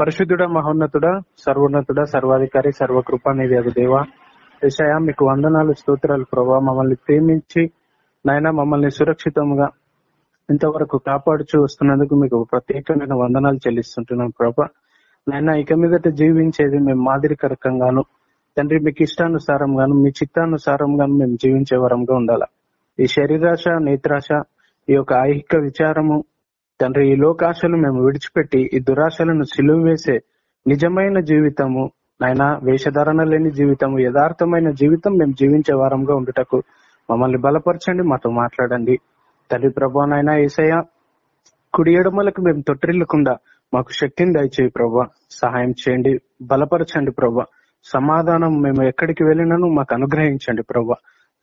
పరిశుద్ధుడ మహోన్నతుడ సర్వోన్నతుడ సర్వాధికారి సర్వకృప అనేది అది దేవ. ఏషయా మీకు వందనాలు స్తోత్రాలు ప్రభా. మమ్మల్ని ప్రేమించి నాయన మమ్మల్ని సురక్షితంగా ఇంతవరకు కాపాడుచు వస్తున్నందుకు మీకు ప్రత్యేకమైన వందనాలు చెల్లిస్తుంటున్నాం ప్రభా. నాయన ఇక మీదట జీవించేది మేము మాదిరికరకంగాను తండ్రి మీకు ఇష్టానుసారంగాను మీ చిత్తానుసారంగాను మేము జీవించే వరంగా ఉండాలా. ఈ శరీరాశ నేత్రాశ ఈ యొక్క ఐహిక విచారము తండ్రి ఈ లోకాశలు మేము విడిచిపెట్టి ఈ దురాశలను సిలువ వేసే నిజమైన జీవితము నాయన వేషధారణ లేని జీవితము యథార్థమైన జీవితం మేము జీవించే వారంగా ఉండుటకు మమ్మల్ని బలపరచండి మాతో మాట్లాడండి. తండ్రి ప్రభా నాయన ఏసయ్య కుడి ఎడమలకు మేము తొట్టిల్లకుండా మాకు శక్తిని దయచేయి ప్రభా. సహాయం చేయండి బలపరచండి ప్రభా. సమాధానం మేము ఎక్కడికి వెళ్ళినను మాకు అనుగ్రహించండి ప్రభా.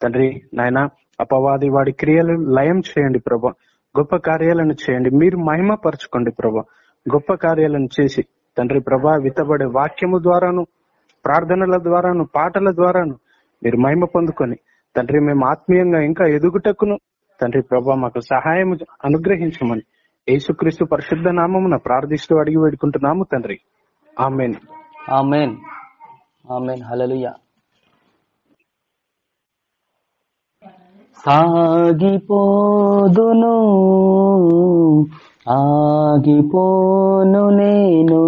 తండ్రి నాయన అపవాది వాడి క్రియలు లయం చేయండి ప్రభా. గొప్ప కార్యాలను చేయండి. మీరు మహిమ పరచుకోండి ప్రభా. గొప్ప కార్యాలను చేసి తండ్రి ప్రభా విత్తబడే వాక్యము ద్వారాను ప్రార్థనల ద్వారాను పాటల ద్వారాను మీరు మహిమ పొందుకొని తండ్రి మేము ఆత్మీయంగా ఇంకా ఎదుగుటకును తండ్రి ప్రభా మాకు సహాయం అనుగ్రహించమని యేసుక్రీస్తు పరిశుద్ధ నామమున ప్రార్థిస్తూ అడిగి వేడుకుంటున్నాము తండ్రి. ఆమెన్. ఆమెన్. ఆమెన్. హలలుయా సాగిపోదును ఆగిపోను నేను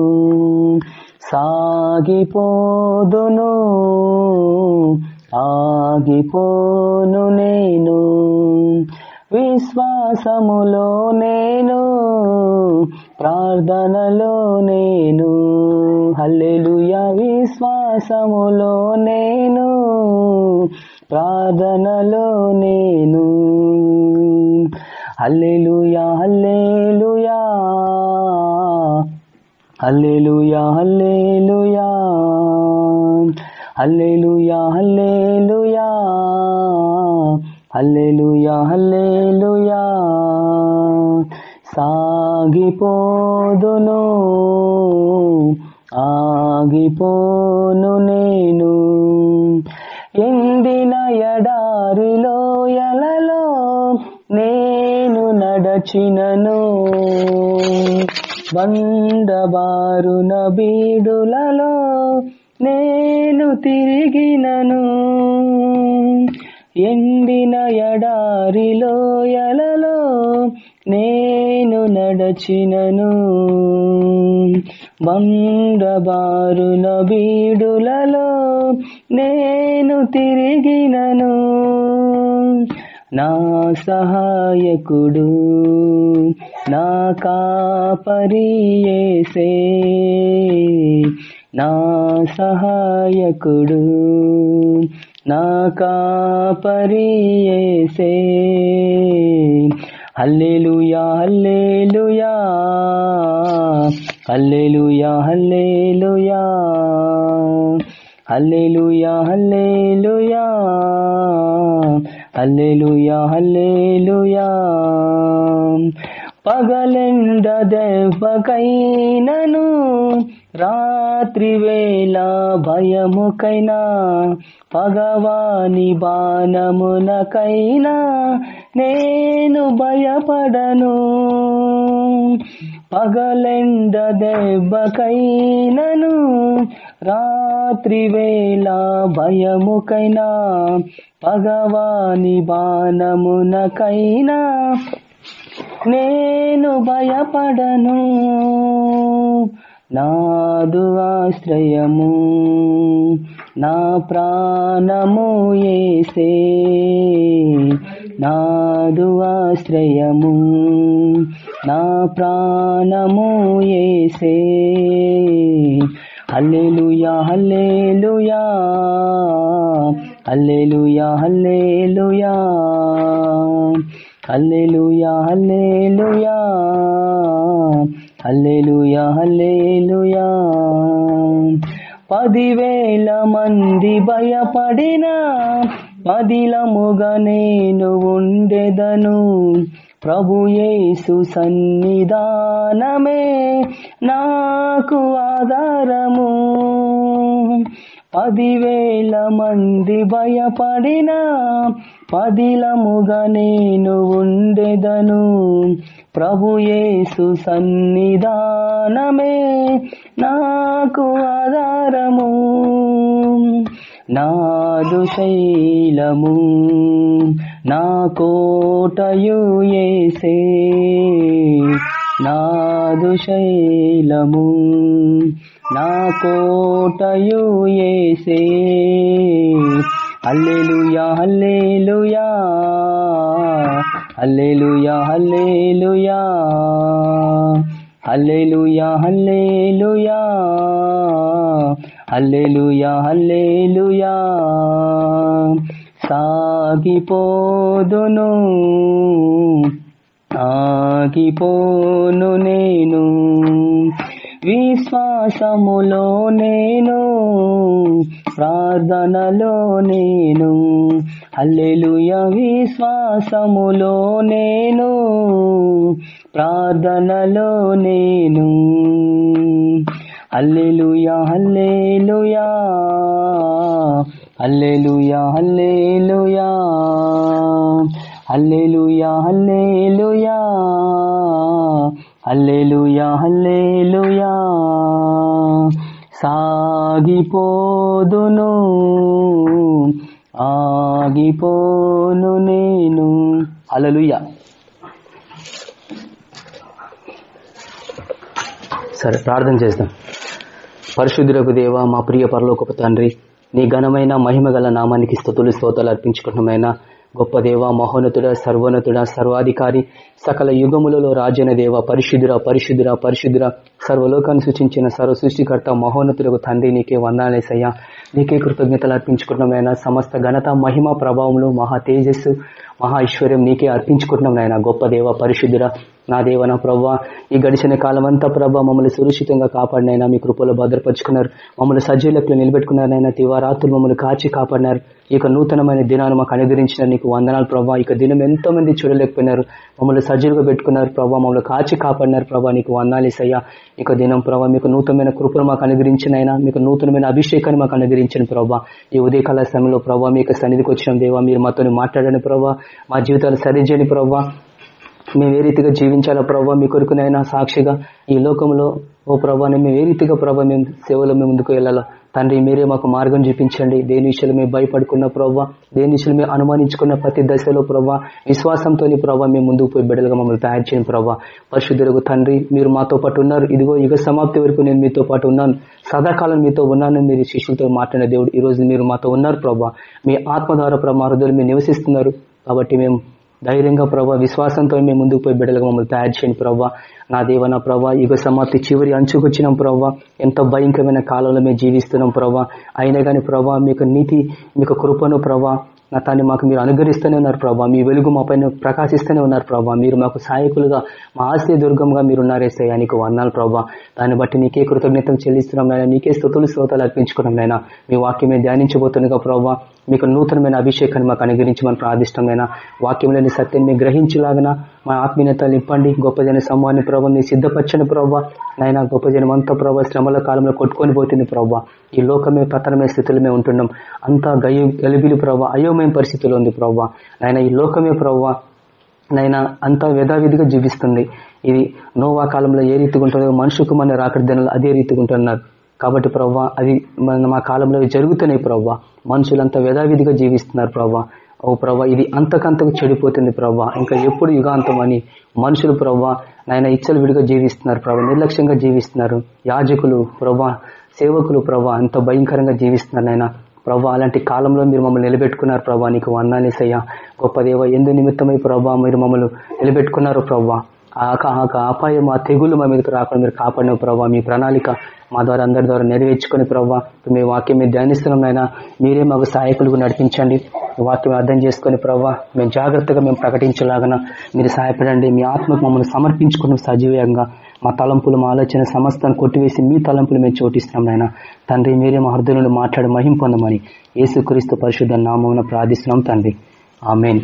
సాగిపోదును ఆగిపోను నేను విశ్వాసములో నేను ప్రార్థనలో నేను హల్లెలుయ విశ్వాసములో నేను ప్రార్థనలో నేను. Alleluia alleluia alleluia alleluia alleluia alleluia alleluia alleluia సాగిపోదును ఆగిపోను నేను. ఎందిన ఎడారిలోయలలో నేను నడచినను. వందబారున నబీడులలో నేను తిరిగినను. ఎండిన ఎడారిలోయలలో నే నడచినను. బండబారున బీడులలో నేను తిరిగినను. నా సహాయకుడు నా కాపరియేసే నా సహాయకుడు నా కాపరియేసే హల్లెలూయా. హల్లెలూయా హల్లెలూయా. హల్లెలూయా హల్లెలూయా. పగలెండ దెబ్బకైనను రాత్రి వేళ భయముకైనా పగవాని బాణమునకైనా నేను భయపడను. పగలెండ దెబ్బకైనను రాత్రి వేళ భయముకైనా పగవాని బాణమునకైనా. నేను భయపడను నాదు ఆశ్రయము నా ప్రాణము ఏసే. నాదు ఆశ్రయము నా ప్రాణము ఏసే. హల్లెలూయా హల్లెలూయా. హల్లెలూయా హల్లెలూయా. హల్లెలూయా హల్లెలూయా. హల్లెలూయా హల్లెలూయా. పదివేల మంది భయపడిన పదిలముగా నేను ఉండెదను. ప్రభుయేసు సన్నిధానమే నాకు ఆధారము. పదివేల మంది భయపడిన పదిలముగా నేను ఉండెదను. ప్రభుయేసు సన్నిధానమే నాకు ఆధారము. నాదు శైలము నా కోటయు ఏసే నాదు శైలము నా కోటయు ఏసే. Alleluia alleluia alleluia alleluia hallelujah hallelujah hallelujah hallelujah. సాగిపోదును ఆగిపోను నేను. విశ్వాసములో నేను ప్రార్థనలో నేను. అల్లెలుయ విశ్వాసములో నేను ప్రార్థనలో నేను. Alleluia alleluia hallelujah hallelujah. Hallelujah hallelujah. Hallelujah hallelujah. సాగిపోదును ఆగిపోను నేను. హల్లెలూయా. సరే ప్రార్థన చేస్తాం పరిశుద్ధులకు దేవ మా ప్రియ పరలోకపు తండ్రి నీ ఘనమైన మహిమ గల నామానికి స్థుతులు స్తోతాలు అర్పించుకుంటున్నామైన? గొప్ప దేవ మహోన్నతుడ సర్వోన్నతుడ సర్వాధికారి సకల యుగములలో రాజన దేవ పరిశుద్ధుర పరిశుద్ధుర పరిశుద్ధుర సర్వలోకాన్ని సూచించిన సర్వ సృష్టికర్త మహోన్నతులకు తండ్రి నీకే వందాలేసయ్యా నీకే కృతజ్ఞతలు అర్పించుకుంటున్నామైనా సమస్త ఘనత మహిమ ప్రభావములు మహా తేజస్సు మహా ఐశ్వర్యం నీకే అర్పించుకుంటున్నాం నాయన. గొప్ప దేవ పరిశుద్ధుర నా దేవ నా ప్రవ్వ. ఈ గడిచిన కాలం అంతా ప్రభ మమ్మల్ని సురక్షితంగా కాపాడినైనా మీ కృపలో భద్రపరుచుకున్నారు. మమ్మల్ని సజీలకు నిలబెట్టుకున్నారైనా తివారాత్రులు మమ్మల్ని కాచి కాపాడినారు. ఈ యొక్క నూతనమైన దినాన్ని మాకు అనుగ్రహించిన నీకు వందనాలు ప్రభావ ఇక దినం ఎంతో మంది చూడలేకపోయినారు. మమ్మల్ని సజీలుగా పెట్టుకున్నారు ప్రభావ మమ్మల్ని కాచి కాపాడినారు ప్రభావ నీకు వందాలేసయ్యా ఇక దినం ప్రభావ మీకు నూతనమైన కృపను మాకు అనుగ్రహించినైనా మీకు నూతనమైన అభిషేకాన్ని మాకు అనుగ్రహించిన ప్రభావ ఈ ఉదయకాల సమయంలో ప్రభావ మీకు సన్నిధికి వచ్చిన దేవా మీరు మాతో మాట్లాడని ప్రభావ మా జీవితాలు సరిచేయని ప్రభావ మేము ఏ రీతిగా జీవించాలా ప్రభావ మీ కొరకునైనా సాక్షిగా ఈ లోకంలో ఓ ప్రభాని మేము ఏ రీతిగా ప్రభావ మేము సేవలో మేము ముందుకు వెళ్ళాలో తండ్రి మీరే మాకు మార్గం చూపించండి. దేని విషయాలు మేము భయపడుకున్న ప్రభావ దేని విషయాలు మేము అనుమానించుకున్న ప్రతి దశలో ప్రభావ విశ్వాసంతో ప్రభావ మేము ముందుకు పోయి బిడ్డలుగా మమ్మల్ని తయారు చేయని ప్రభావ పరిశుద్ధులకు తండ్రి మీరు మాతో పాటు ఉన్నారు. ఇదిగో యుగ సమాప్తి వరకు నేను మీతో పాటు ఉన్నాను. సదాకాలం మీతో ఉన్నాను మీరు శిష్యులతో మాట్లాడిన దేవుడు. ఈ రోజు మీరు మాతో ఉన్నారు ప్రభావ మీ ఆత్మ ద్వారా ప్రభా మీరు నివసిస్తున్నారు. కాబట్టి మేము ధైర్యంగా ప్రభావ విశ్వాసంతో మేము ముందుకు పోయి బిడ్డలుగా మమ్మల్ని తయారు చేయండి ప్రభావ నా దేవ నా ప్రభావ యుగ సమాప్తి చివరి అంచుకొచ్చినాం ప్రభావ ఎంతో భయంకరమైన కాలంలో మేము జీవిస్తున్నాం ప్రభావ అయినా కానీ ప్రభావ మీకు నీతి మీకు కృపను ప్రభావ నా తాన్ని మాకు మీరు అనుగ్రహిస్తూనే ఉన్నారు ప్రభావ మీ వెలుగు మా పైన ప్రకాశిస్తూనే ఉన్నారు ప్రభావ మీరు మాకు సహాయకులుగా మా ఆశ్రయ దుర్గంగా మీరు ఉన్నారేస్తాయా నీకు వందాలు ప్రభావ దాన్ని బట్టి నీకే కృతజ్ఞతలు చెల్లిస్తున్నాం నాయన. నీకే స్థుతులు శ్రోతలు అర్పించుకున్నాం నాయన. మీ వాక్యమే ధ్యానించబోతుండగా ప్రభావ మీకు నూతనమైన అభిషేకాన్ని మాకు అనుగ్రహించమని ప్రార్థిష్టమైన వాక్యంలోని సత్యాన్ని గ్రహించలాగిన మా ఆత్మీయత నింపండి గొప్ప జన సమూహాన్ని ప్రభావ మీరు సిద్ధపరచని ప్రభావ నాయన గొప్ప జనం అంతా ప్రభావ శ్రమల కాలంలో కొట్టుకొని పోతుంది ప్రభావ ఈ లోకమే పతనమే స్థితిలో మేము ఉంటున్నాం. అంతా గయ గలిబిలి ప్రభావ అయోమయం పరిస్థితిలో ఉంది ప్రభావ నాయన ఈ లోకమే ప్రభావ నైనా అంతా యథావిధిగా జీవిస్తుంది. ఇది నోవా కాలంలో ఏ రీతిగా ఉంటుందో మనుషుకు మన రాకడి దినాలు అదే రీతిగా ఉంటున్నారు. కాబట్టి ప్రవ్వా అది మన మా కాలంలో జరుగుతున్నాయి ప్రవ్వా మనుషులంతా యథావిధిగా జీవిస్తున్నారు ప్రభా ఓ ప్రభా ఇది అంతకంతకు చెడిపోతుంది ప్రభా ఇంకా ఎప్పుడు యుగాంతం అని మనుషులు ప్రభా నాయన ఇచ్చలు విడిగా జీవిస్తున్నారు ప్రభా నిర్లక్ష్యంగా జీవిస్తున్నారు. యాజకులు ప్రభా సేవకులు ప్రభా అంత భయంకరంగా జీవిస్తున్నారు నాయన. ప్రభా అలాంటి కాలంలో మీరు మమ్మల్ని నిలబెట్టుకున్నారు ప్రభా నీకు వందాలేసయ్యా గొప్ప దేవ ఎందు నిమిత్తమై ప్రభా మీరు మమ్మల్ని నిలబెట్టుకున్నారు ప్రభా అపాయం ఆ తెగులు మా మీదకి రాకుండా మీరు కాపాడిన ప్రభావ మీ ప్రణాళిక మా ద్వారా అందరి ద్వారా నెరవేర్చుకుని ప్రభావ మీ వాక్యం మీరు ధ్యానిస్తున్నాం మీరే మాకు సహాయకులకు నడిపించండి. వాక్యం అర్థం చేసుకుని ప్రభావ మేము జాగ్రత్తగా మేము ప్రకటించలాగన మీరు సహాయపడండి. మీ ఆత్మకు మమ్మల్ని సమర్పించుకున్న సజీవంగా మా తలంపులు మా ఆలోచన సమస్తాన్ని కొట్టివేసి మీ తలంపులు మేము చోటిస్తున్నాం నాయన. తండ్రి మీరే మా హృదయంలో మాట్లాడి మహిం పొందమని యేసుక్రీస్తు పరిశుద్ధ నామం ప్రార్థిస్తున్నాం తండ్రి. ఆమెన్.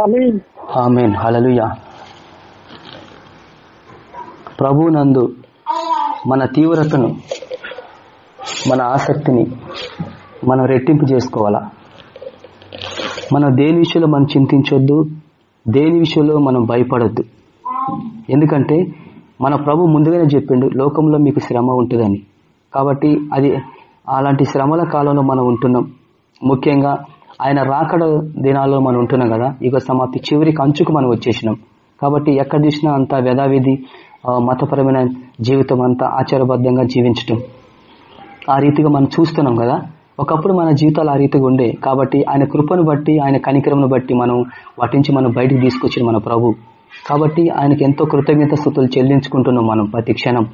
ఆమెన్. హలలుయా ప్రభునందు మన తీవ్రతను మన ఆసక్తిని మనం రెట్టింపు చేసుకోవాలా? మనం దేని విషయంలో మనం చింతించొద్దు? దేని విషయంలో మనం భయపడొద్దు? ఎందుకంటే మన ప్రభు ముందుగానే చెప్పిండు లోకంలో మీకు శ్రమ ఉంటుందని. కాబట్టి అది అలాంటి శ్రమల కాలంలో మనం ఉంటున్నాం. ముఖ్యంగా ఆయన రాకడ దినాల్లో మనం ఉంటున్నాం కదా ఇక సమాప్తి చివరికి అంచుకు మనం వచ్చేసినాం. కాబట్టి ఎక్కడ చూసినా అంత వ్యధావిధి మతపరమైన జీవితం అంతా ఆచారబద్ధంగా జీవించటం. ఆ రీతిగా మనం చూస్తున్నాం కదా ఒకప్పుడు మన జీవితాలు ఆ రీతిగా ఉండే. కాబట్టి ఆయన కృపను బట్టి ఆయన కనికరమును బట్టి మనం వాటి నుంచి మనం బయటికి తీసుకొచ్చిన మన ప్రభు. కాబట్టి ఆయనకి ఎంతో కృతజ్ఞత స్థుతులు చెల్లించుకుంటున్నాం మనం ప్రతి క్షణం.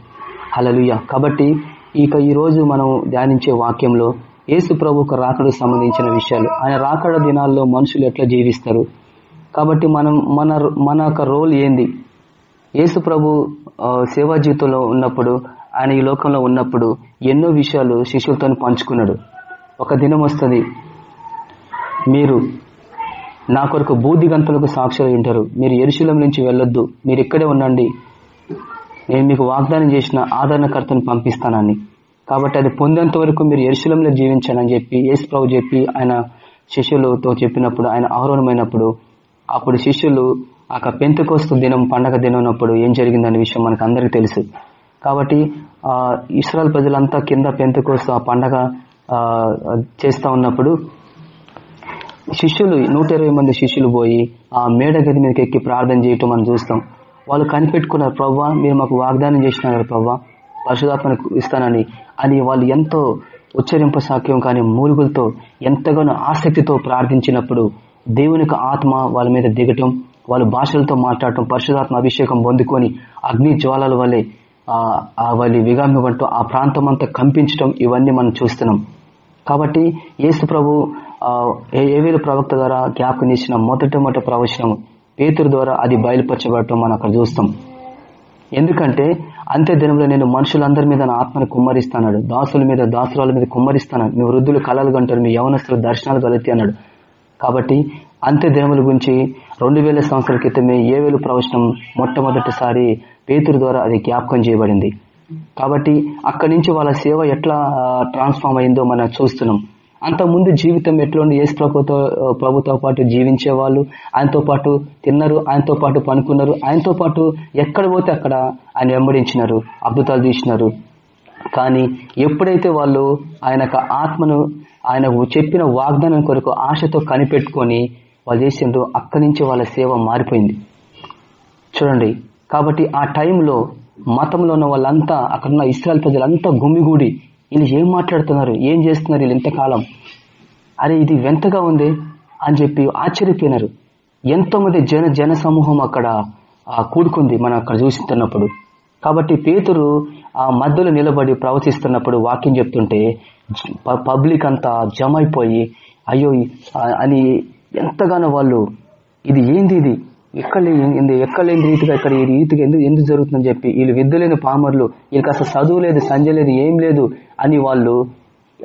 హలలుయ కాబట్టి ఇక ఈరోజు మనం ధ్యానించే వాక్యంలో యేసు ప్రభుకు రాకడకు సంబంధించిన విషయాలు. ఆయన రాకడ దినాల్లో మనుషులు ఎట్లా జీవిస్తారు? కాబట్టి మనం మన మన యొక్క రోల్ ఏంది? యేసు ప్రభు సేవా జీవితంలో ఉన్నప్పుడు ఆయన ఈ లోకంలో ఉన్నప్పుడు ఎన్నో విషయాలు శిష్యులతో పంచుకున్నాడు. ఒక దినం వస్తుంది మీరు నా కొరకు బూది గంతలకు సాక్షులు ఉంటారు. మీరు ఎరుశులం నుంచి వెళ్ళొద్దు. మీరు ఇక్కడే ఉండండి. నేను మీకు వాగ్దానం చేసిన ఆదరణకర్తను పంపిస్తానని. కాబట్టి అది పొందేంత వరకు మీరు ఎరుశలంలో జీవించాలని చెప్పి యేసు ప్రభు చెప్పి ఆయన శిష్యులతో చెప్పినప్పుడు ఆయన ఆహ్వానమైనప్పుడు అప్పుడు శిష్యులు ఆ పెంతుకోస్తు దినం పండగ దినం ఏం జరిగిందనే విషయం మనకు అందరికీ తెలుసు. కాబట్టి ఇస్రాయల్ ప్రజలంతా కింద పెంతుకోస్తు ఆ పండగ చేస్తూ చేస్తా ఉన్నప్పుడు శిష్యులు నూట ఇరవై మంది శిష్యులు పోయి ఆ మేడ గది మీదకి ఎక్కి ప్రార్థన చేయటం మనం చూస్తాం. వాళ్ళు కనిపెట్టుకున్నారు ప్రవ్వా మీరు మాకు వాగ్దానం చేసినారు ప్రవ్వా పరిశుధాత్మను ఇస్తానని. అని వాళ్ళు ఎంతో ఉచ్చరింప సాక్యం కానీ మూలుగులతో ఎంతగానో ఆసక్తితో ప్రార్థించినప్పుడు దేవుని ఆత్మ వాళ్ళ మీద దిగటం వాళ్ళ భాషలతో మాట్లాడటం పరిశుధాత్మ అభిషేకం పొందుకొని అగ్ని జ్వాలల వల్లే ఆ వాళ్ళ విగామివ్వటం ఆ ప్రాంతం అంతా కంపించటం ఇవన్నీ మనం చూస్తున్నాం. కాబట్టి యేసు ప్రభు ఏ- ఏవేలు ప్రవక్త ద్వారా జ్ఞాపకం చేసిన మొదటి మొదటి ప్రవచనం పేతురు ద్వారా అది బయలుపరచబడటం మనం అక్కడ చూస్తాం. ఎందుకంటే అంతే దినంలో నేను మనుషులందరి మీద నా ఆత్మను కుమ్మరిస్తాడు దాసుల మీద దాసురాల మీద కుమ్మరిస్తాను మీ వృద్ధులు కళలు కంటారు మీ యవనస్తులు దర్శనాలు కలుగుతాయి అన్నాడు. కాబట్టి అంత్య దినముల గురించి రెండు వేల సంవత్సరాల క్రితమే ఏ వేలు ప్రవచనం మొట్టమొదటిసారి పేతురు ద్వారా అది జ్ఞాపకం చేయబడింది. కాబట్టి అక్కడి నుంచి వాళ్ళ సేవ ఎట్లా ట్రాన్స్ఫార్మ్ అయిందో మనం చూస్తున్నాం. అంతకుముందు జీవితం ఎట్లుండి ఏసు యేసు ప్రభుతో ప్రభుతో పాటు జీవించే వాళ్ళు ఆయనతో పాటు తిన్నారు ఆయనతో పాటు పనుకున్నారు ఆయనతో పాటు ఎక్కడ పోతే అక్కడ ఆయన వెంబడించినారు అద్భుతాలు తీసినారు. కానీ ఎప్పుడైతే వాళ్ళు ఆయన యొక్క ఆత్మను ఆయన చెప్పిన వాగ్దానం కొరకు ఆశతో కనిపెట్టుకొని వాళ్ళు చేసిండ్రు అక్కడి నుంచి వాళ్ళ సేవ మారిపోయింది. చూడండి కాబట్టి ఆ టైంలో మతంలో ఉన్న వాళ్ళంతా అక్కడ ఉన్న ఇస్రాయల్ ప్రజలంతా గుమ్మిగూడి వీళ్ళు ఏం మాట్లాడుతున్నారు? ఏం చేస్తున్నారు వీళ్ళు ఇంతకాలం? అరే ఇది వింతగా ఉంది అని చెప్పి ఆశ్చర్యపోయినారు. ఎంతో మంది జన జన సమూహం అక్కడ కూడుకుంది మనం అక్కడ చూస్తున్నప్పుడు. కాబట్టి పేతురు ఆ మధ్యలో నిలబడి ప్రవచిస్తున్నప్పుడు వాక్యం చెప్తుంటే పబ్లిక్ అంతా జమ అయిపోయి అయ్యో అని ఎంతగానో వాళ్ళు ఇది ఏంది ఇది? ఎక్కడ లేని ఎక్కడ లేని రీతిగా ఇక్కడ ఈ రీతిగా ఎందుకు ఎందుకు జరుగుతుందని చెప్పి వీళ్ళు విద్యలేని పామర్లు వీళ్ళకి అసలు చదువు లేదు సంజ లేదు ఏం లేదు అని వాళ్ళు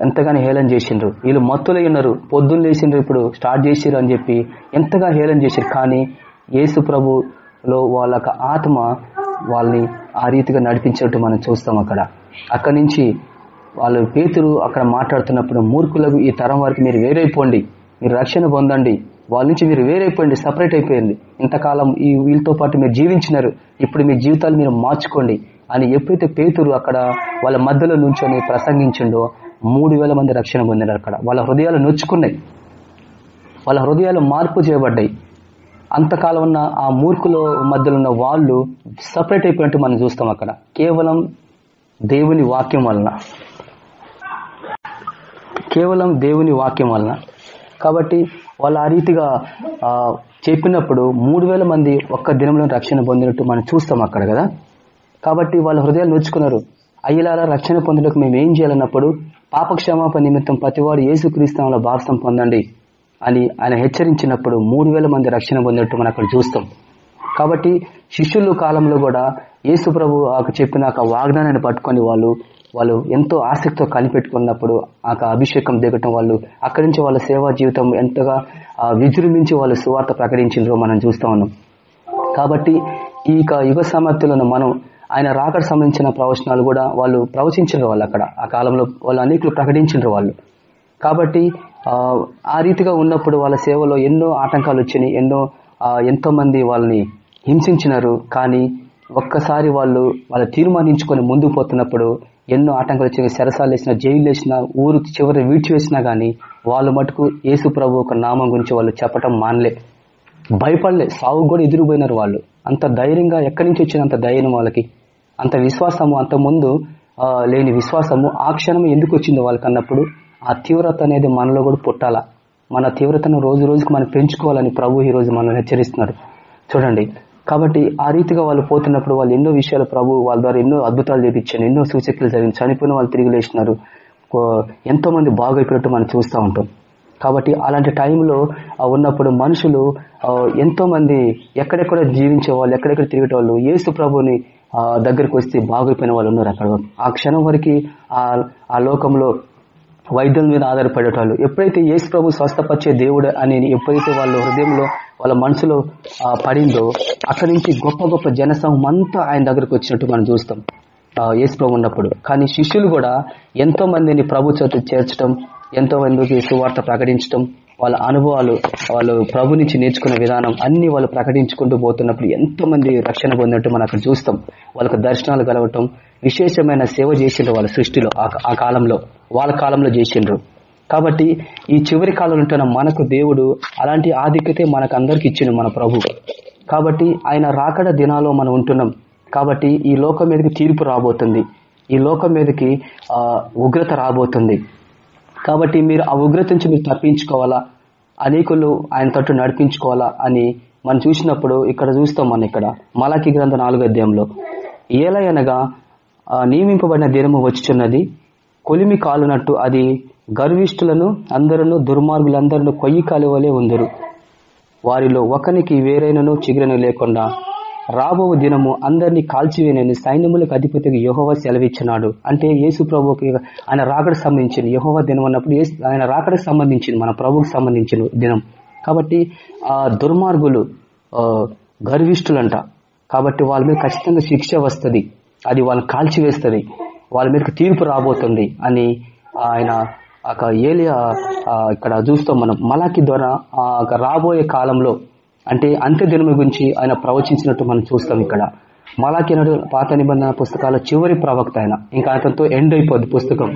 ఎంతగానో హేళన చేసిండ్రు. వీళ్ళు మత్తులై ఉన్నారు. పొద్దున్న లేచిండ్రు ఇప్పుడు స్టార్ట్ చేసిర్రు అని చెప్పి ఎంతగా హేళన చేసిర్రు. కానీ యేసు ప్రభులో వాళ్ళ ఆత్మ వాళ్ళని ఆ రీతిగా నడిపించినట్టు మనం చూస్తాం అక్కడ. అక్కడి నుంచి వాళ్ళు పేతురు అక్కడ మాట్లాడుతున్నప్పుడు మూర్ఖులకు ఈ తరం వారికి మీరు వేరైపోండి. మీరు రక్షణ పొందండి. వాళ్ళ నుంచి మీరు వేరైపోయింది సపరేట్ అయిపోయింది. ఇంతకాలం ఈ వీళ్ళతో పాటు మీరు జీవించినారు. ఇప్పుడు మీ జీవితాలు మీరు మార్చుకోండి అని ఎప్పుడైతే పేతురు అక్కడ వాళ్ళ మధ్యలో నుంచొని ప్రసంగించిండో మూడు వేల మంది రక్షణ పొందినారు అక్కడ. వాళ్ళ హృదయాలు నొచ్చుకున్నాయి. వాళ్ళ హృదయాలు మార్పు చేయబడ్డాయి. అంతకాలం ఉన్న ఆ మూర్ఖుల మధ్యలో ఉన్న వాళ్ళు సపరేట్ అయిపోయినట్టు మనం చూస్తాం అక్కడ. కేవలం దేవుని వాక్యం వలన. కేవలం దేవుని వాక్యం వలన. కాబట్టి వాళ్ళు ఆ రీతిగా చెప్పినప్పుడు మూడు వేల మంది ఒక్క దినంలో రక్షణ పొందినట్టు మనం చూస్తాం అక్కడ కదా? కాబట్టి వాళ్ళ హృదయాలు నొచ్చుకున్నారు. అయ్యలారా రక్షణ పొందుటకు మేము ఏం చేయాలన్నప్పుడు పాపక్షమాపణ నిమిత్తం ప్రతివాడు యేసుక్రీస్తుల భారసం పొందండి అని ఆయన హెచ్చరించినప్పుడు మూడు వేల మంది రక్షణ పొందినట్టు మనం అక్కడ చూస్తాం. కాబట్టి శిష్యుల కాలంలో కూడా యేసు ప్రభు చెప్పిన ఒక వాగ్దానాన్ని పట్టుకొని వాళ్ళు వాళ్ళు ఎంతో ఆసక్తితో కనిపెట్టుకున్నప్పుడు ఆ అభిషేకం దిగటం వాళ్ళు అక్కడి నుంచి వాళ్ళ సేవా జీవితం ఎంతగా విజృంభించి వాళ్ళు సువార్త ప్రకటించిండ్రో మనం చూస్తా ఉన్నాం. కాబట్టి ఈ యొక్క యుగ సమాప్తిలో మనం ఆయన రాకడ సంబంధించిన ప్రవచనాలు కూడా వాళ్ళు ప్రవచించారు వాళ్ళు అక్కడ. ఆ కాలంలో వాళ్ళు అనేకులు ప్రకటించారు వాళ్ళు. కాబట్టి ఆ, రీతిగా ఉన్నప్పుడు వాళ్ళ సేవలో ఎన్నో ఆటంకాలు వచ్చినాయి ఎన్నో ఎంతోమంది ఎంతో మంది వాళ్ళని హింసించినారు. కానీ ఒక్కసారి వాళ్ళు వాళ్ళు తీర్మానించుకొని ముందుకు పోతున్నప్పుడు ఎన్నో ఆటంకాలు వచ్చిన శరసాలు వేసిన జైలు వేసిన ఊరు చివరి వీడ్చి వేసినా గానీ వాళ్ళు మటుకు యేసు ప్రభు ఒక నామం గురించి వాళ్ళు చెప్పటం మానలే. భయపడలే. సాగు కూడా ఎదురుపోయినారు వాళ్ళు. అంత ధైర్యంగా ఎక్కడి నుంచి వచ్చిన అంత ధైర్యం వాళ్ళకి? అంత విశ్వాసము అంత ముందు లేని విశ్వాసము ఆ క్షణం ఎందుకు వచ్చిందో వాళ్ళకి అన్నప్పుడు ఆ తీవ్రత అనేది మనలో కూడా పుట్టాలా. మన తీవ్రతను రోజు రోజుకి మనం పెంచుకోవాలని ప్రభు ఈ రోజు మనల్ని హెచ్చరిస్తున్నారు చూడండి. కాబట్టి ఆ రీతిగా వాళ్ళు పోతున్నప్పుడు వాళ్ళు ఎన్నో విషయాలు ప్రభు వాళ్ళ ద్వారా ఎన్నో అద్భుతాలు చేపించారు ఎన్నో సూచక్తులు జరిగింది చనిపోయిన వాళ్ళు తిరిగి లేచినారు. ఎంతో మంది బాగైపోయినట్టు మనం చూస్తూ ఉంటాం. కాబట్టి అలాంటి టైంలో ఉన్నప్పుడు మనుషులు ఎంతో మంది ఎక్కడెక్కడ జీవించే వాళ్ళు ఎక్కడెక్కడ తిరిగే వాళ్ళు యేసు ప్రభుని ఆ, దగ్గరికి వస్తే బాగైపోయిన వాళ్ళు ఉన్నారు అక్కడ. ఆ క్షణం వరకు ఆ ఆ లోకంలో వైద్యుల మీద ఆధారపడేటవాళ్ళు ఎప్పుడైతే యేసు ప్రభు స్వస్థపరిచే దేవుడు అని ఎప్పుడైతే వాళ్ళ హృదయంలో వాళ్ళ మనసులో పడిందో అక్కడి నుంచి గొప్ప గొప్ప జనసమూహం అంతా ఆయన దగ్గరకు వచ్చినట్టు మనం చూస్తాం. ఏసుప్రభు ఉన్నప్పుడు. కానీ శిష్యులు కూడా ఎంతో మందిని ప్రభు చోటు చేర్చడం ఎంతో మందికి సువార్త ప్రకటించడం వాళ్ళ అనుభవాలు వాళ్ళు ప్రభు నుంచి నేర్చుకున్న విధానం అన్ని వాళ్ళు ప్రకటించుకుంటూ పోతున్నప్పుడు ఎంతో మంది రక్షణ పొందినట్టు మనం అక్కడ చూస్తాం. వాళ్ళకు దర్శనాలు కలవటం విశేషమైన సేవ చేసిండ్రు వాళ్ళ సృష్టిలో ఆ- ఆ కాలంలో వాళ్ళ కాలంలో చేసిండ్రు. కాబట్టి ఈ చివరి కాలంలో ఉంటున్న మనకు దేవుడు అలాంటి ఆధిక్యతే మనకు అందరికి ఇచ్చిండు మన ప్రభు. కాబట్టి ఆయన రాకడ దినాల్లో మనం ఉంటున్నాం. కాబట్టి ఈ లోకం మీదకి తీర్పు రాబోతుంది. ఈ లోకం మీదకి ఉగ్రత రాబోతుంది. కాబట్టి మీరు ఆ ఉగ్రత నుంచి మీరు తప్పించుకోవాలా? అనేకులు ఆయన తట్టు నడిపించుకోవాలా అని మనం చూసినప్పుడు ఇక్కడ చూస్తాం మనం ఇక్కడ. మలాకి గ్రంథ నాలుగు అధ్యాయంలో. ఏలయనగా నియమింపబడిన దినము వచ్చుచున్నది. కొలిమి కాలునట్టు అది గర్విష్ఠులను అందరూ దుర్మార్గులందరూ కొయ్యి కాలువలే ఉందరు. వారిలో ఒకనికి వేరైనను చిగురను లేకుండా రాబో దినము అందరినీ కాల్చివేనని సైన్యములకు అధిపతికి యహోవ సెలవిచ్చినాడు. అంటే యేసు ప్రభుకి ఆయన రాకడకు సంబంధించింది. యహోవ దినం అన్నప్పుడు ఆయన రాకడకు సంబంధించింది. మన ప్రభుకి సంబంధించిన దినం. కాబట్టి ఆ దుర్మార్గులు గర్విష్ఠులంట. కాబట్టి వాళ్ళ మీద ఖచ్చితంగా శిక్ష వస్తుంది. అది వాళ్ళని కాల్చివేస్తుంది. వాళ్ళ మీదకి తీర్పు రాబోతుంది అని ఆయన ఒక ఏలియా ఇక్కడ చూస్తాం మనం మలాకి ద్వారా ఆ రాబోయే కాలంలో అంటే అంత్య దినము గురించి ఆయన ప్రవచించినట్టు మనం చూస్తాం ఇక్కడ. మలాకి నాడు పాత నిబంధన పుస్తకాల చివరి ప్రవక్త ఆయన. ఇంకా అతనితో ఎండ్ అయిపోద్ది పుస్తకం.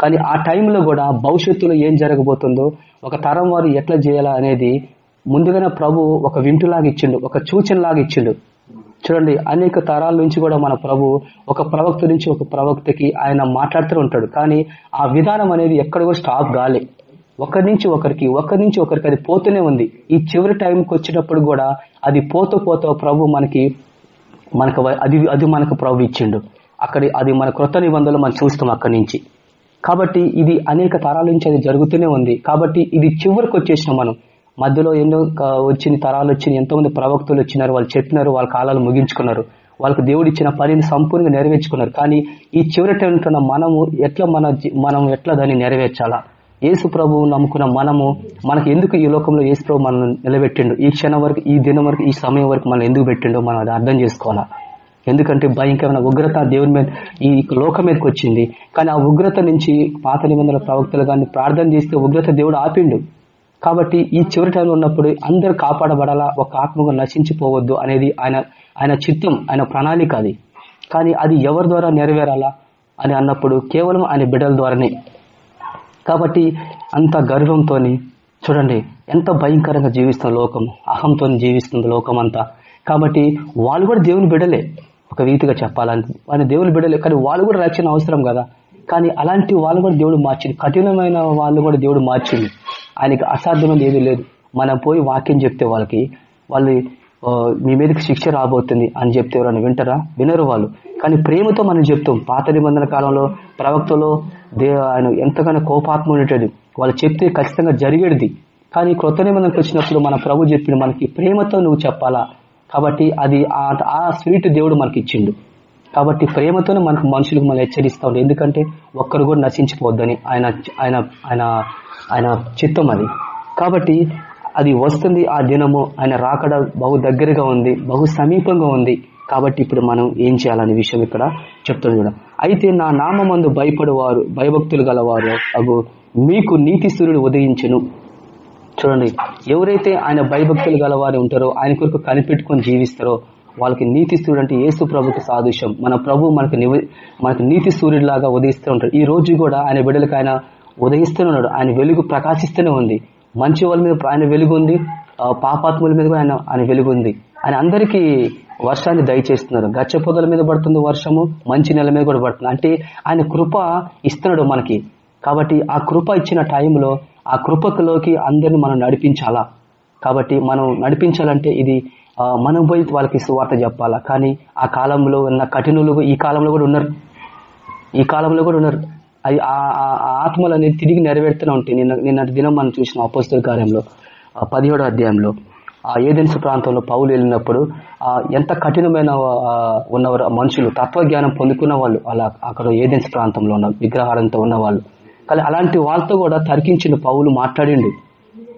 కానీ ఆ టైంలో కూడా భవిష్యత్తులో ఏం జరగబోతుందో ఒక తరం వారు ఎట్లా చేయాలా అనేది ముందుగానే ప్రభు ఒక వింటులాగా ఇచ్చిండు ఒక సూచనలాగా ఇచ్చిండు. చూడండి అనేక తరాల నుంచి కూడా మన ప్రభు ఒక ప్రవక్త నుంచి ఒక ప్రవక్తకి ఆయన మాట్లాడుతూ ఉంటాడు. కానీ ఆ విధానం అనేది ఎక్కడ కూడా స్టాప్ కాలే. ఒకరి నుంచి ఒకరికి ఒకరి నుంచి ఒకరికి అది పోతూనే ఉంది. ఈ చివరి టైంకి వచ్చినప్పుడు కూడా అది పోతూ పోతూ ప్రభు మనకి మనకు అది అది మనకు ప్రభు ఇచ్చిండు. అక్కడ అది మన క్రొత్త నిబంధనలు మనం చూస్తాం అక్కడి నుంచి. కాబట్టి ఇది అనేక తరాల నుంచి అది జరుగుతూనే ఉంది. కాబట్టి ఇది చివరికి వచ్చేసిన మనం. మధ్యలో ఎన్నో వచ్చిన తరాలు వచ్చిన ఎంతో మంది ప్రవక్తలు వచ్చినారు వాళ్ళు చెప్పినారు వాళ్ళ కాలాలు ముగించుకున్నారు. వాళ్ళకి దేవుడు ఇచ్చిన పనిని సంపూర్ణంగా నెరవేర్చుకున్నారు. కానీ ఈ చివరి టైం ఉంటున్న మనము ఎట్లా మన మనం ఎట్లా దాన్ని నెరవేర్చాలా? యేసు ప్రభువు నమ్ముకున్న మనము మనకు ఎందుకు ఈ లోకంలో యేసు ప్రభు మనం నిలబెట్టిండు? ఈ క్షణం వరకు ఈ దినం వరకు ఈ సమయం వరకు మనం ఎందుకు పెట్టిండో మనం అది అర్థం చేసుకోవాలా? ఎందుకంటే భయంకరమైన ఉగ్రత దేవుని మీద ఈ లోకం మీదకి వచ్చింది. కానీ ఆ ఉగ్రత నుంచి పాత నిబంధనల ప్రవక్తలు కానీ ప్రార్థన చేస్తే ఉగ్రత దేవుడు ఆపిండు. కాబట్టి ఈ చివరి టైంలో ఉన్నప్పుడు అందరు కాపాడబడాలా? ఒక ఆత్మగా నశించిపోవద్దు అనేది ఆయన ఆయన చిత్తం ఆయన ప్రణాళిక అది. కానీ అది ఎవరి ద్వారా నెరవేరాలా అని అన్నప్పుడు కేవలం ఆయన బిడ్డల ద్వారానే. కాబట్టి అంత గర్వంతో చూడండి ఎంత భయంకరంగా జీవిస్తున్న లోకం అహంతో జీవిస్తుంది లోకం అంతా కాబట్టి వాళ్ళు కూడా దేవుని బిడలే ఒక రీతిగా చెప్పాలని ఆయన దేవుని బిడలే కానీ వాళ్ళు కూడా రక్షణ అవసరం కదా. కానీ అలాంటి వాళ్ళు కూడా దేవుడు మార్చింది కఠినమైన వాళ్ళు కూడా దేవుడు మార్చింది ఆయనకి అసాధ్యమైనది ఏది లేదు. మనం పోయి వాక్యం చెప్తే వాళ్ళకి వాళ్ళు మీ మీదకి శిక్ష రాబోతుంది అని చెప్తే ఎవరైనా వింటారా? వినరు వాళ్ళు. కానీ ప్రేమతో మనం చెప్తాం. పాత నిబంధన కాలంలో ప్రవక్తలో దే ఆయన ఎంతగానో కోపాత్మ ఉండేటది వాళ్ళు చెప్తే ఖచ్చితంగా జరిగేది. కానీ క్రొత్త నిబంధనకు వచ్చినప్పుడు మన ప్రభు చెప్పిన మనకి ప్రేమతో నువ్వు చెప్పాలా? కాబట్టి అది ఆ స్వీట్ దేవుడు మనకి ఇచ్చిండు. కాబట్టి ప్రేమతోనే మనకు మనుషులకు మనం హెచ్చరిస్తూ ఉంటాం. ఎందుకంటే ఒక్కరు కూడా నశించిపోద్దని ఆయన ఆయన ఆయన ఆయన చిత్తం అది. కాబట్టి అది వస్తుంది ఆ దినము. ఆయన రాకడ బహు దగ్గరగా ఉంది బహు సమీపంగా ఉంది. కాబట్టి ఇప్పుడు మనం ఏం చేయాలనే విషయం ఇక్కడ చెప్తుంది చూడ అయితే నా నామందు భయపడేవారు భయభక్తులు గలవారు అగు మీకు నీతి సూర్యుడు ఉదయించును. చూడండి ఎవరైతే ఆయన భయభక్తులు గలవారు ఉంటారో ఆయన కొరకు కనిపెట్టుకొని జీవిస్తారో వాళ్ళకి నీతి సూర్యుడు అంటే యేసు ప్రభుకి సాదృశ్యం. మన ప్రభు మనకి నివ- మనకి నీతి సూర్యుడిలాగా ఉదయిస్తూ ఉంటాడు. ఈ రోజు కూడా ఆయన బిడ్డలకు ఆయన ఉదయిస్తూనే ఉన్నాడు. ఆయన వెలుగు ప్రకాశిస్తూనే ఉంది. మంచి వాళ్ళ మీద ఆయన వెలుగు ఉంది. పాపాత్ముల మీద కూడా ఆయన ఆయన వెలుగు ఉంది. ఆయన అందరికీ వర్షాన్ని దయచేస్తున్నారు. గచ్చ పొదల మీద పడుతుంది వర్షము. మంచి నెల మీద కూడా పడుతుంది. అంటే ఆయన కృప ఇస్తున్నాడు మనకి. కాబట్టి ఆ కృప ఇచ్చిన టైంలో ఆ కృపలోకి అందరిని మనం నడిపించాలా? కాబట్టి మనం నడిపించాలంటే ఇది మనం పోయి వాళ్ళకి సువార్త చెప్పాలా? కానీ ఆ కాలంలో ఉన్న కఠినులు ఈ కాలంలో కూడా ఉన్నారు. ఈ కాలంలో కూడా ఉన్నారు. అది ఆ- ఆ ఆత్మలు అనేది తిరిగి నెరవేరుతూనే ఉంటాయి. నిన్న నిన్న దినం మనం చూసిన అపోస్తుల కార్యంలో పదిహేడో అధ్యాయంలో ఆ ఏదెన్స్ ప్రాంతంలో పౌలు వెళ్ళినప్పుడు ఆ ఎంత కఠినమైన ఉన్నవారు మనుషులు తత్వజ్ఞానం పొందుకున్న వాళ్ళు అలా అక్కడ ఏదెన్స్ ప్రాంతంలో ఉన్న విగ్రహాలంతో ఉన్నవాళ్ళు. కానీ అలాంటి వాళ్ళతో కూడా తర్కించిన పౌలు మాట్లాడిండు.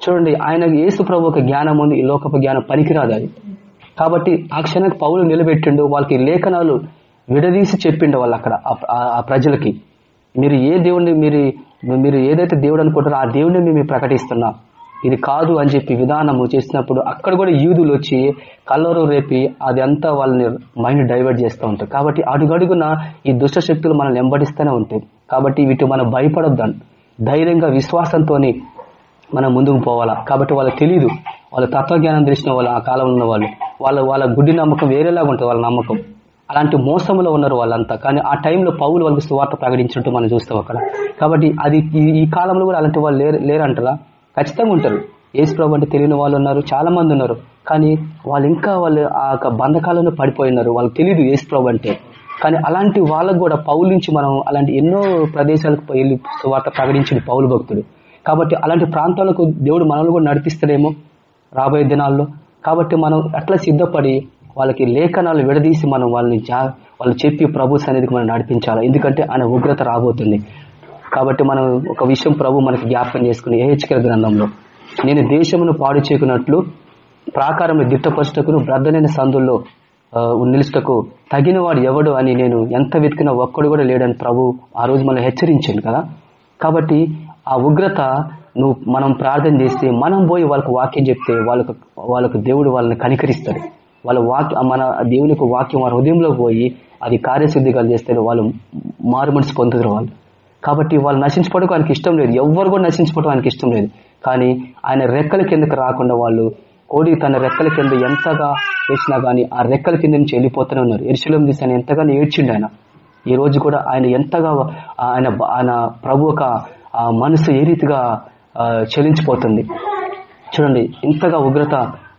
చూడండి ఆయన యేసు ప్రభు ఒక జ్ఞానం ఉంది ఈ లోకపు జ్ఞానం పనికిరాదు అది. కాబట్టి ఆ క్షణానికి పౌలు నిలబెట్టిండు వాళ్ళకి లేఖనాలు విడదీసి చెప్పిండు వాళ్ళు అక్కడ ఆ- ప్రజలకి. మీరు ఏ దేవుడిని మీరు మీరు ఏదైతే దేవుడు అనుకుంటారో ఆ దేవుడిని మేము ప్రకటిస్తున్నా. ఇది కాదు అని చెప్పి విధానము చేసినప్పుడు అక్కడ కూడా యూదులు వచ్చి కల్లరు రేపి అది అంతా వాళ్ళని మైండ్ డైవర్ట్ చేస్తూ ఉంటారు. కాబట్టి అడుగడుగున ఈ దుష్ట శక్తులు మనల్ని వెంబడిస్తూనే ఉంటాయి. కాబట్టి వీటి మనం భయపడొద్దాం ధైర్యంగా విశ్వాసంతోని మనం ముందుకు పోవాలా? కాబట్టి వాళ్ళకి తెలియదు వాళ్ళ తత్వజ్ఞానం తెలిసిన వాళ్ళు ఆ కాలంలో ఉన్న వాళ్ళు. వాళ్ళ వాళ్ళ గుడ్డి నమ్మకం వేరేలాగా ఉంటుంది వాళ్ళ నమ్మకం. అలాంటి మోసంలో ఉన్నారు వాళ్ళంతా. కానీ ఆ టైంలో పౌలు వాళ్ళకి సువార్త ప్రకటించినట్టు మనం చూస్తాం అక్కడ. కాబట్టి అది ఈ- ఈ కాలంలో కూడా అలాంటి వాళ్ళు లేరు లేరంటారా? ఖచ్చితంగా ఉంటారు. ఏసుప్రభు అంటే తెలియని వాళ్ళు ఉన్నారు చాలా మంది ఉన్నారు. కానీ వాళ్ళు ఇంకా వాళ్ళు ఆ యొక్క బంధకాలను పడిపోయినారు. వాళ్ళకి తెలియదు ఏసుప్రభు అంటే. కానీ అలాంటి వాళ్ళకు కూడా పౌలు నుంచి మనం అలాంటి ఎన్నో ప్రదేశాలకు వెళ్ళి సువార్త ప్రకటించిన పౌలు భక్తుడు. కాబట్టి అలాంటి ప్రాంతాలకు దేవుడు మనల్ని కూడా నడిపిస్తాడేమో రాబోయే దినాల్లో. కాబట్టి మనం అట్లా సిద్ధపడి వాళ్ళకి లేఖనాలు విడదీసి మనం వాళ్ళని జా వాళ్ళు చెప్పి ప్రభు సన్నిధికి మనం నడిపించాలి? ఎందుకంటే ఆయన ఉగ్రత రాబోతుంది. కాబట్టి మనం ఒక విషయం ప్రభు మనకి జ్ఞాపకం చేసుకుని ఏహెచ్కే గ్రంథంలో నేను దేశమును పాడు చేకున్నట్లు ప్రాకారంలో దిట్టపరచుటకును బ్రద్దలైన సందుల్లో నిలుచుటకు తగిన వాడు ఎవడు అని నేను ఎంత వెతికినా ఒక్కడు కూడా లేడని ప్రభు ఆ రోజు మనం హెచ్చరించాను కదా? కాబట్టి ఆ ఉగ్రత నువ్వు మనం ప్రార్థన చేస్తే మనం పోయి వాళ్ళకి వాక్యం చెప్తే వాళ్ళకు వాళ్ళకు దేవుడు వాళ్ళని కనికరిస్తాడు. వాళ్ళ వాక్య మన దేవునికి వాక్యం వారి హృదయంలో పోయి అది కార్యసిద్ధిగా చేస్తే వాళ్ళు మారు మనసు పొందుతారు వాళ్ళు. కాబట్టి వాళ్ళు నశించుకోవడం ఆయనకి ఇష్టం లేదు. ఎవ్వరు కూడా నశించుకోవడం ఆయనకి ఇష్టం లేదు. కానీ ఆయన రెక్కల కిందకి రాకుండా వాళ్ళు కోడి తన రెక్కల కింద ఎంతగా వేసినా కానీ ఆ రెక్కల కింద నుంచి వెళ్ళిపోతూనే ఉన్నారు. ఎరుశలం తీసి ఆయన ఎంతగానో ఏడ్చిండు ఆయన. ఈ రోజు కూడా ఆయన ఎంతగా ఆయన ఆయన ప్రభు ఒక ఆ మనసు ఏ రీతిగా చెలించిపోతుంది చలించిపోతుంది? చూడండి ఇంతగా ఉగ్రత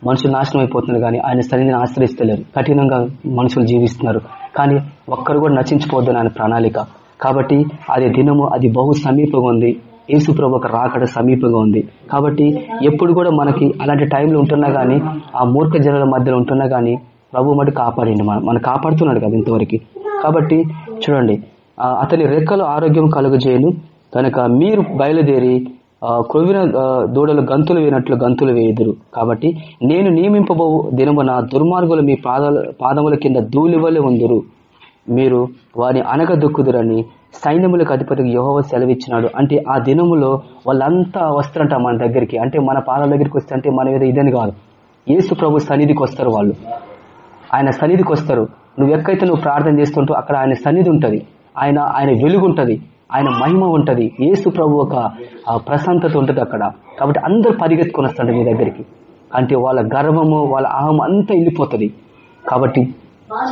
మనుషులు నాశనం అయిపోతున్నారు కానీ ఆయన సన్నిధిని ఆశ్రయిస్తలేరు. కఠినంగా మనుషులు జీవిస్తున్నారు. కానీ ఒక్కరు కూడా నశించిపోద్దని ఆయన ప్రణాళిక. కాబట్టి అది దినము అది బహు సమీపంగా ఉంది. యేసు ప్రభు ఒక రాకడ సమీపంగా ఉంది. కాబట్టి ఎప్పుడు కూడా మనకి అలాంటి టైంలో ఉంటున్నా కానీ ఆ మూర్ఖ జనుల మధ్యలో ఉంటున్నా కానీ ప్రభు మటు కాపాడండి. మనం మనం కాపాడుతున్నాడు కదా ఇంతవరకు. కాబట్టి చూడండి అతని రెక్కలు ఆరోగ్యం కలుగజేయను. కనుక మీరు బయలుదేరి ఆ, దూడలు గంతులు వేయనట్లు గంతులు వేయుదురు. కాబట్టి నేను నియమింపబో దినమున దుర్మార్గులు మీ పాదాల పాదముల కింద ధూళివలె ఉందురు. మీరు వారిని అనగదొక్కుదురని సైన్యములకు అధిపతికి యెహోవా సెలవిచ్చినాడు. అంటే ఆ దినములో వాళ్ళంతా వస్తారంట మన దగ్గరికి. అంటే మన పాదాల దగ్గరికి వస్తే అంటే మన ఏదో ఇదని కాదు. యేసు ప్రభు సన్నిధికి వస్తారు వాళ్ళు. ఆయన సన్నిధికి వస్తారు. నువ్వు ఎక్కడైతే నువ్వు ప్రార్థన చేస్తుంటో అక్కడ ఆయన సన్నిధి ఉంటుంది. ఆయన ఆయన వెలుగు ఉంటుంది ఆయన మహిమ ఉంటుంది. ఏసు ప్రభు ఒక ప్రశాంతత ఉంటుంది అక్కడ. కాబట్టి అందరూ పరిగెత్తుకొని వస్తారు మీ దగ్గరికి. అంటే వాళ్ళ గర్వము వాళ్ళ అహం అంతా వెళ్ళిపోతుంది. కాబట్టి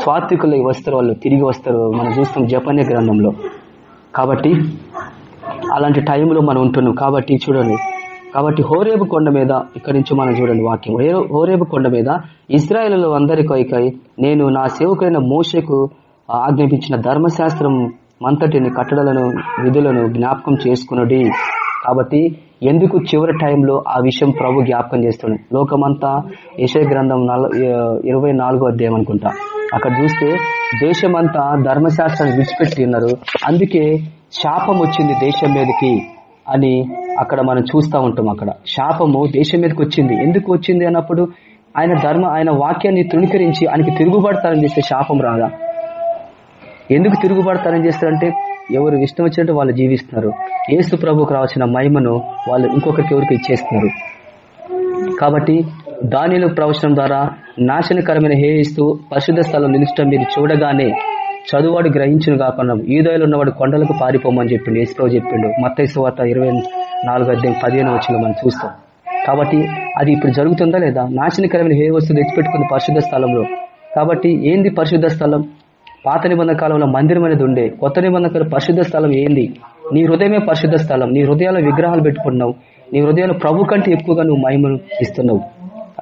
స్వాత్వికులు వస్తారు వాళ్ళు తిరిగి వస్తారు. మనం చూస్తాం జపన్య గ్రంథంలో. కాబట్టి అలాంటి టైంలో మనం ఉంటున్నాం. కాబట్టి చూడండి. కాబట్టి హోరేబు కొండ మీద ఇక్కడి నుంచి మనం చూడండి వాక్యం. హోరేబు కొండ మీద ఇజ్రాయేల్ అందరికైకై నేను నా సేవకైన మోషకు ఆజ్ఞాపించిన ధర్మశాస్త్రం మంతటిని కట్టడలను విధులను జ్ఞాపకం చేసుకున్నది కాబట్టి ఎందుకు చివరి టైంలో ఆ విషయం ప్రభు జ్ఞాపకం చేస్తుంది లోకమంతా యశయ గ్రంథం నల- ఇరవై నాలుగో అధ్యాయం అనుకుంటా. అక్కడ చూస్తే దేశమంతా ధర్మశాస్త్రాన్ని విడిచిపెట్టి ఉన్నారు. అందుకే శాపం వచ్చింది దేశం మీదకి అని అక్కడ మనం చూస్తా ఉంటాం అక్కడ. శాపము దేశం మీదకి వచ్చింది. ఎందుకు వచ్చింది అన్నప్పుడు ఆయన ధర్మ ఆయన వాక్యాన్ని తృణీకరించి ఆయనకి తిరుగుబడతారని చేస్తే శాపం రాదా? ఎందుకు తిరుగుబడతారని చేస్తారంటే ఎవరు ఇష్టం వచ్చినట్టు వాళ్ళు జీవిస్తున్నారు. ఏసు ప్రభుకు రావాల్సిన మహిమను వాళ్ళు ఇంకొకరికి ఎవరికి ఇచ్చేస్తున్నారు. కాబట్టి దానిలో ప్రవచనం ద్వారా నాశనకరమైన హేయిస్తూ పరిశుద్ధ స్థలం నిలిచడం మీరు చూడగానే చదువాడు గ్రహించును కాకుండా ఈదోయలు ఉన్నవాడు కొండలకు పారిపోమని చెప్పిండు. ఏసుప్రభు చెప్పిండు. మత్తైసు వార్త ఇరవై నాలుగు అధ్యాయం పదిహేను వచ్చిన మనం చూస్తాం. కాబట్టి అది ఇప్పుడు జరుగుతుందా లేదా? నాశనకరమైన హే వస్తువు తెచ్చిపెట్టుకుంది పరిశుద్ధ స్థలంలో. కాబట్టి ఏంది పరిశుద్ధ స్థలం? పాత నిబంధన కాలంలో మందిరం అనేది ఉండే కొత్త నిబంధన కాలం పరిశుద్ధ స్థలం ఏంది? నీ హృదయమే పరిశుద్ధ స్థలం నీ హృదయాల్లో విగ్రహాలు పెట్టుకున్నావు నీ హృదయాలు ప్రభు కంటే ఎక్కువగా నువ్వు మహిమను ఇస్తున్నావు.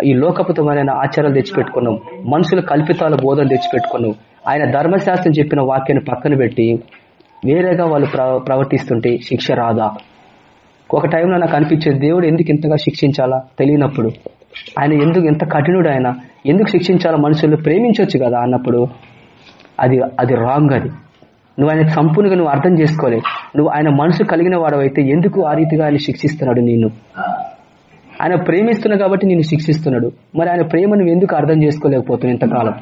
ఈ లోకపుతమైన ఆచారాలు తెచ్చిపెట్టుకున్నావు మనుషుల కల్పితాల బోధన తెచ్చిపెట్టుకున్నావు. ఆయన ధర్మశాస్త్రం చెప్పిన వాక్యాన్ని పక్కన పెట్టి వేరేగా వాళ్ళు ప్రవర్తిస్తుంటే శిక్ష రాదా? ఒక టైంలో నాకు అనిపించేది దేవుడు ఎందుకు ఇంతగా శిక్షించాలా తెలియనప్పుడు? ఆయన ఎందుకు ఎంత కఠినుడు ఆయన? ఎందుకు శిక్షించాలా? మనుషులు ప్రేమించవచ్చు కదా అన్నప్పుడు అది అది రాంగ్ అది. నువ్వు ఆయన సంపూర్ణంగా నువ్వు అర్థం చేసుకోలే. నువ్వు ఆయన మనసు కలిగిన వాడవైతే ఎందుకు ఆ రీతిగా ఆయన శిక్షిస్తున్నాడు నిన్ను? ఆయన ప్రేమిస్తున్నాడు కాబట్టి నిన్ను శిక్షిస్తున్నాడు. మరి ఆయన ప్రేమ నువ్వు ఎందుకు అర్థం చేసుకోలేకపోతున్నావు ఇంతకాలం?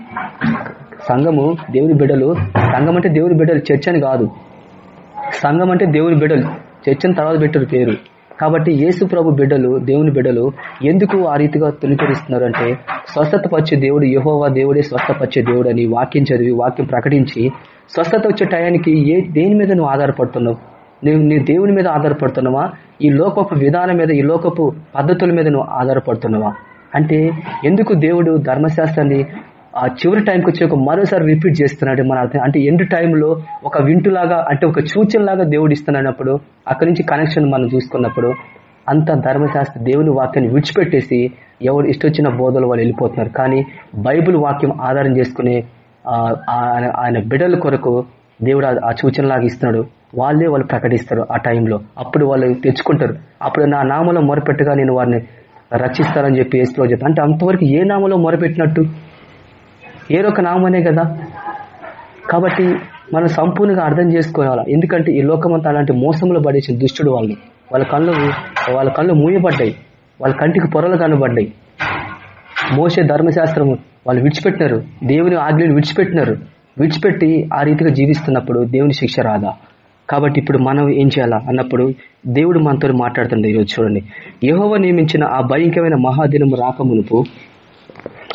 సంఘము దేవుని బిడ్డలు సంఘం అంటే దేవుని బిడ్డలు చర్చ అని కాదు. సంఘం అంటే దేవుని బిడ్డలు. చర్చను తర్వాత పెట్టారు పేరు. కాబట్టి యేసు ప్రభు బిడ్డలు దేవుని బిడ్డలు ఎందుకు ఆ రీతిగా తొలికరిస్తున్నారు అంటే స్వస్థతపరిచే దేవుడు యహోవా దేవుడే స్వస్థపరిచే దేవుడు అని వాక్యం చదివి వాక్యం ప్రకటించి స్వస్థత వచ్చే టయానికి ఏ దేని మీద నువ్వు ఆధారపడుతున్నావు? నువ్వు నీ దేవుని మీద ఆధారపడుతున్నావా? ఈ లోకపు విధానం మీద ఈ లోకపు పద్ధతుల మీద నువ్వు ఆధారపడుతున్నావా? అంటే ఎందుకు దేవుడు ధర్మశాస్త్రాన్ని ఆ చివరి టైంకి వచ్చి ఒక మరోసారి రిపీట్ చేస్తున్నాడు మన అర్థం అంటే ఎండ్ టైంలో ఒక వింటులాగా అంటే ఒక సూచనలాగా దేవుడు ఇస్తున్నప్పుడు అక్కడి నుంచి కనెక్షన్ మనం చూసుకున్నప్పుడు అంత ధర్మశాస్త్ర దేవుని వాక్యాన్ని విడిచిపెట్టేసి ఎవరు ఇష్టొచ్చిన బోధలు వాళ్ళు వెళ్ళిపోతున్నారు. కానీ బైబిల్ వాక్యం ఆధారం చేసుకునే ఆయన బిడల బిడ్డల కొరకు దేవుడు ఆ- సూచనలాగా ఇస్తున్నాడు. వాళ్ళే వాళ్ళు ప్రకటిస్తారు ఆ టైంలో అప్పుడు వాళ్ళు తెచ్చుకుంటారు. అప్పుడు నా నామంలో మొరపెట్టుగా నేను వారిని రక్షిస్తారని చెప్పి ఏసులో చెప్పి అంటే అంతవరకు ఏ నామంలో మొరపెట్టినట్టు ఏరొక నామనే కదా? కాబట్టి మనం సంపూర్ణంగా అర్థం చేసుకోవాలి. ఎందుకంటే ఈ లోకమంతా అలాంటి మోసంలో పడేసిన దుష్టుడు వాళ్ళని వాళ్ళ కళ్ళు వాళ్ళ కళ్ళు మూయబడ్డాయి. వాళ్ళ కంటికి పొరలు కనబడ్డాయి. మోసే ధర్మశాస్త్రము వాళ్ళు విడిచిపెట్టినారు. దేవుని ఆజ్ఞలు విడిచిపెట్టినారు. విడిచిపెట్టి ఆ రీతిగా జీవిస్తున్నప్పుడు దేవుని శిక్ష రాదా? కాబట్టి ఇప్పుడు మనం ఏం చేయాలా? అన్నప్పుడు దేవుడు మనతో మాట్లాడుతుండే ఈరోజు చూడండి. యహోవ నియమించిన ఆ భయంకరమైన మహాదినం రాకమునుపు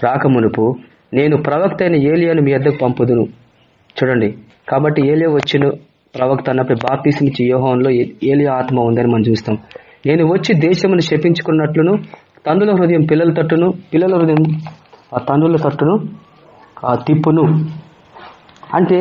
రాకమునుపు నేను ప్రవక్త అయిన ఏలియాను మీ వద్దకు పంపుదును. చూడండి కాబట్టి ఏలియా వచ్చిన ప్రవక్త అన్నప్పుడు బాప్తీసం ఇచ్చి యోహంలో ఏలియా ఆత్మ ఉందని మనం చూస్తాం. నేను వచ్చి దేశమును శపించుకున్నట్లును తండ్రుల హృదయం పిల్లల తట్టును పిల్లల హృదయం ఆ తండ్రుల తట్టును ఆ తిప్పును. అంటే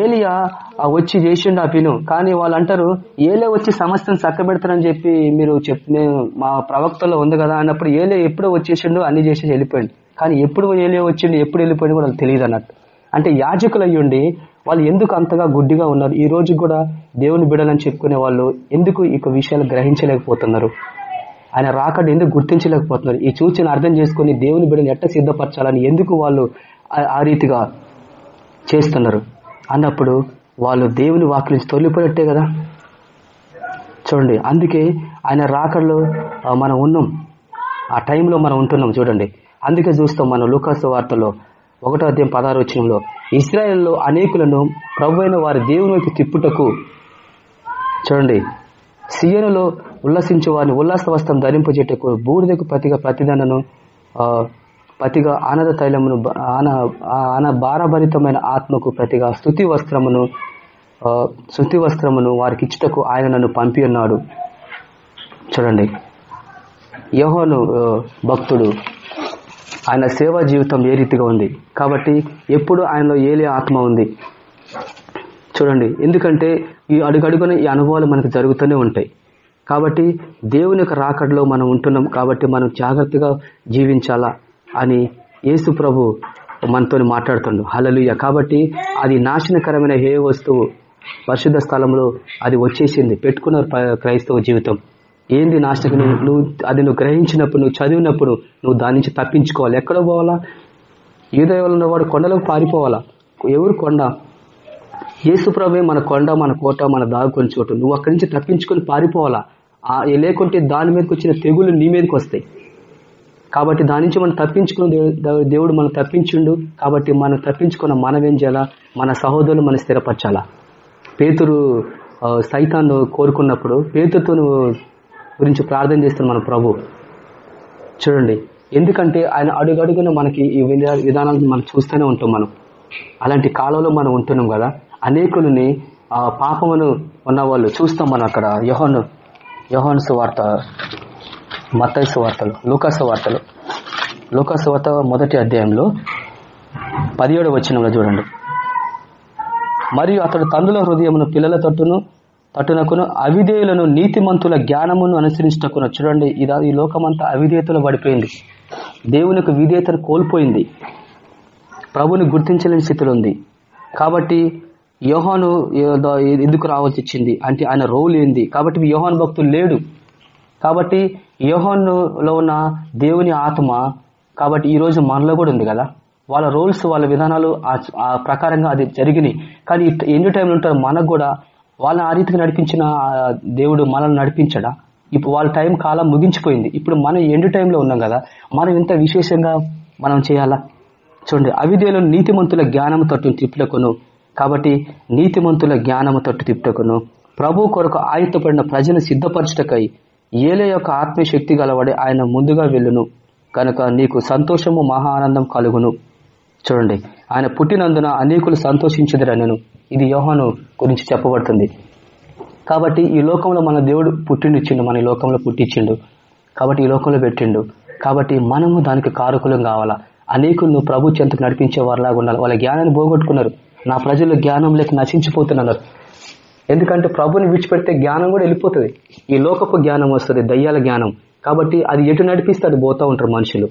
ఏలియా ఆ వచ్చి చేసిండు ఆ పిను. కానీ వాళ్ళు అంటారు ఏలే వచ్చి సమస్యను చక్కబెడతారని చెప్పి మీరు చెప్ నేను మా ప్రవక్తలో ఉంది కదా అన్నప్పుడు ఏలే ఎప్పుడో వచ్చేసిండు అన్ని చేసి వెళ్ళిపోయింది కానీ ఎప్పుడు వెళ్ళి వచ్చిండి ఎప్పుడు వెళ్ళిపోయింది కూడా వాళ్ళకి తెలియదు అన్నట్టు. అంటే యాజకులు అయ్యుండి వాళ్ళు ఎందుకు అంతగా గుడ్డిగా ఉన్నారు? ఈ రోజు కూడా దేవుని బిడలని చెప్పుకునే వాళ్ళు ఎందుకు ఈ విషయాలు గ్రహించలేకపోతున్నారు? ఆయన రాకడ ఎందుకు గుర్తించలేకపోతున్నారు? ఈ సూచన అర్థం చేసుకుని దేవుని బిడ్డను ఎట్ట సిద్ధపరచాలని ఎందుకు వాళ్ళు ఆ- రీతిగా చేస్తున్నారు? అన్నప్పుడు వాళ్ళు దేవుని వాక్య నుంచి తొలిపోయినట్టే కదా? చూడండి అందుకే ఆయన రాకడలో మనం ఉన్నాం. ఆ టైంలో మనం ఉంటున్నాం చూడండి. అందుకే చూస్తాం మనం లూకాసు వార్తలో ఒకటో అధ్యాయం పదహారు వచ్చినంలో ఇస్రాయల్లో అనేకులను ప్రభు వారి దేవునికి తిప్పుటకు చూడండి సియనులో ఉల్లాసించే వారిని ఉల్లాస వస్త్రం ధరింపజేటకు బూడిదకు ప్రతిగా ప్రతిదనను ప్రతిగా ఆనంద తైలమును ఆన ఆన భారభరితమైన ఆత్మకు ప్రతిగా స్థుతి వస్త్రమును శృతి వస్త్రమును వారికి ఇచ్చుటకు ఆయన నన్ను పంపి ఉన్నాడు. చూడండి యహోను భక్తుడు ఆయన సేవా జీవితం ఏ రీతిగా ఉంది? కాబట్టి ఎప్పుడు ఆయనలో ఏలే ఆత్మ ఉంది? చూడండి ఎందుకంటే ఈ అడుగడుగున ఈ అనుభవాలు మనకు జరుగుతూనే ఉంటాయి. కాబట్టి దేవుని యొక్క రాకడలో మనం ఉంటున్నాం కాబట్టి మనం జాగ్రత్తగా జీవించాలా అని యేసు ప్రభు మనతో మాట్లాడుతుండు. హలలుయ కాబట్టి అది నాశనకరమైన ఏ వస్తువు? పరిశుద్ధ స్థలంలో అది వచ్చేసింది. పెట్టుకున్నారు క్రైస్తవ జీవితం. ఏంది నాశనకు నువ్వు అది నువ్వు గ్రహించినప్పుడు నువ్వు చదివినప్పుడు నువ్వు దాని నుంచి తప్పించుకోవాలి. ఎక్కడ పోవాలా? యూదయంలో ఉన్నవాడు కొండలకు పారిపోవాలా? ఎవరు కొండ? యేసుప్రభే మన కొండ మన కోట మన దాగుకొని చోటు. నువ్వు అక్కడి నుంచి తప్పించుకొని పారిపోవాలా? లేకుంటే దాని మీదకి వచ్చిన తెగులు నీ మీదకి వస్తాయి. కాబట్టి దాని నుంచి మనం తప్పించుకున్న దేవుడు మనం తప్పించుండు. కాబట్టి మనం తప్పించుకున్న మనం ఏం చేయాలా? మన సహోదరులు మనం స్థిరపరచాలా? పేతురు సైతాన్ని కోరుకున్నప్పుడు పేతుతో గురించి ప్రార్థన చేస్తున్న మన ప్రభు. చూడండి ఎందుకంటే ఆయన అడుగడుగున మనకి ఈ విధానాలను మనం చూస్తూనే ఉంటాం మనం. అలాంటి కాలంలో మనం ఉంటున్నాం కదా అనేకులని ఆ పాపమును ఉన్న వాళ్ళు చూస్తాం మనం అక్కడ. యోహను యోహన్ సువార్త మత్తయి వార్తలు లూకాసు వార్తలు లూకాసు వార్త మొదటి అధ్యాయంలో పదిహేడు వచనంలో చూడండి. మరియు అతడు తండ్రుల హృదయమును పిల్లల తట్టును పట్టునకును అవిధేయులను నీతిమంతుల జ్ఞానమును అనుసరించటకును. చూడండి ఇదా ఈ లోకమంతా అవిధేయతలో పడిపోయింది. దేవునికి విధేయతను కోల్పోయింది. ప్రభుని గుర్తించలేని స్థితిలో ఉంది. కాబట్టి యోహాను ఎందుకు రావాల్సి వచ్చింది? అంటే ఆయన రోల్ ఏంది? కాబట్టి యోహాను భక్తులు లేడు. కాబట్టి యోహాన్లో ఉన్న దేవుని ఆత్మ కాబట్టి ఈ రోజు మనలో కూడా ఉంది కదా? వాళ్ళ రోల్స్ వాళ్ళ విధానాలు ఆ- ఆ ప్రకారంగా అది జరిగినాయి. కానీ ఎన్ని టైంలో ఉంటారు? మనకు కూడా వాళ్ళని ఆ రీతికి నడిపించిన దేవుడు మనల్ని నడిపించడా? ఇప్పుడు వాళ్ళ టైం కాలం ముగించిపోయింది. ఇప్పుడు మనం ఎండు టైంలో ఉన్నాం కదా మనం ఎంత విశేషంగా మనం చేయాలా? చూడండి అవిధేయులను నీతిమంతుల జ్ఞానము తట్టు తిప్పుటకును కాబట్టి నీతిమంతుల జ్ఞానము తట్టు తిప్పుటకును ప్రభు కొరకు ఆయుత్తపడిన ప్రజలను సిద్ధపరచుటకై ఏలే యొక్క ఆత్మీయశక్తి గలవాడే ఆయన ముందుగా వెళ్ళును. కనుక నీకు సంతోషము మహా ఆనందం కలుగును. చూడండి. ఆయన పుట్టినందున అనేకులు సంతోషించదురనను. ఇది యోహాను గురించి చెప్పబడుతుంది. కాబట్టి ఈ లోకంలో మన దేవుడు పుట్టిండిచ్చిండు మన లోకంలో పుట్టించిండు. కాబట్టి ఈ లోకంలో పెట్టిండు. కాబట్టి మనము దానికి కారకులం కావాలా? అనేకులను ప్రభు చెంతకు నడిపించే వారిలాగా ఉండాలి. వాళ్ళ జ్ఞానాన్ని పోగొట్టుకున్నారు. నా ప్రజలు జ్ఞానం లేక నశించిపోతున్నారు. ఎందుకంటే ప్రభుని విడిచిపెడితే జ్ఞానం కూడా వెళ్ళిపోతుంది. ఈ లోకపు జ్ఞానం వస్తుంది దయ్యాల జ్ఞానం. కాబట్టి అది ఎటు నడిపిస్తే అది పోతూ ఉంటారు మనుషులు.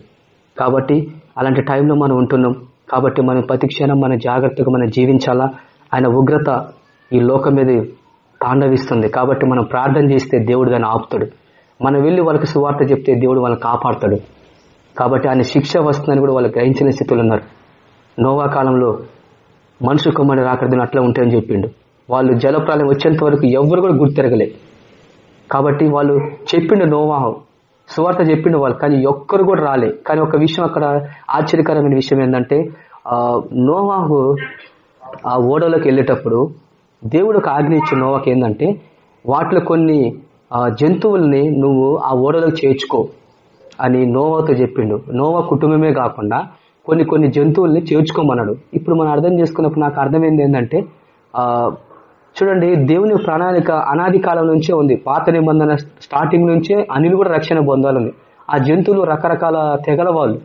కాబట్టి అలాంటి టైంలో మనం ఉంటున్నాం. కాబట్టి మనం ప్రతిక్షణం మన జాగ్రత్తగా మనం జీవించాలా? ఆయన ఉగ్రత ఈ లోకం మీద తాండవిస్తుంది. కాబట్టి మనం ప్రార్థన చేస్తే దేవుడు దాన్ని ఆపుతాడు. మనం వెళ్ళి వాళ్ళకి సువార్త చెప్తే దేవుడు వాళ్ళని కాపాడుతాడు. కాబట్టి ఆయన శిక్ష వస్తుందని కూడా వాళ్ళు గ్రహించిన స్థితిలో ఉన్నారు. నోవా కాలంలో మనుషు కుమ్మడి రాకడదని అట్లా ఉంటాయని చెప్పిండు. వాళ్ళు జలప్రాలయం వచ్చేంత వరకు ఎవరు కూడా గుర్తెరగలే. కాబట్టి వాళ్ళు చెప్పిండు నోవాహం సువార్త చెప్పిండు వాళ్ళు. కానీ ఒక్కరు కూడా రాలే. కానీ ఒక విషయం అక్కడ ఆశ్చర్యకరమైన విషయం ఏంటంటే నోవాహు ఆ ఓడలోకి వెళ్ళేటప్పుడు దేవుడు ఒక ఆజ్ఞ ఇచ్చిన నోవాకి ఏంటంటే వాటిలో కొన్ని జంతువుల్ని నువ్వు ఆ ఓడలోకి చేర్చుకో అని నోవాతో చెప్పిండు. నోవా కుటుంబమే కాకుండా కొన్ని కొన్ని జంతువుల్ని చేర్చుకోమన్నాడు. ఇప్పుడు మనం అర్థం చేసుకున్నప్పుడు నాకు అర్థమైంది ఏంటంటే చూడండి దేవుని ప్రణాళిక అనాది కాలం నుంచే ఉంది. పాత నిబంధన స్టార్టింగ్ నుంచే అనిలు కూడా రక్షణ పొందాలని. ఆ జంతువులు రకరకాల తెగల వాళ్ళు.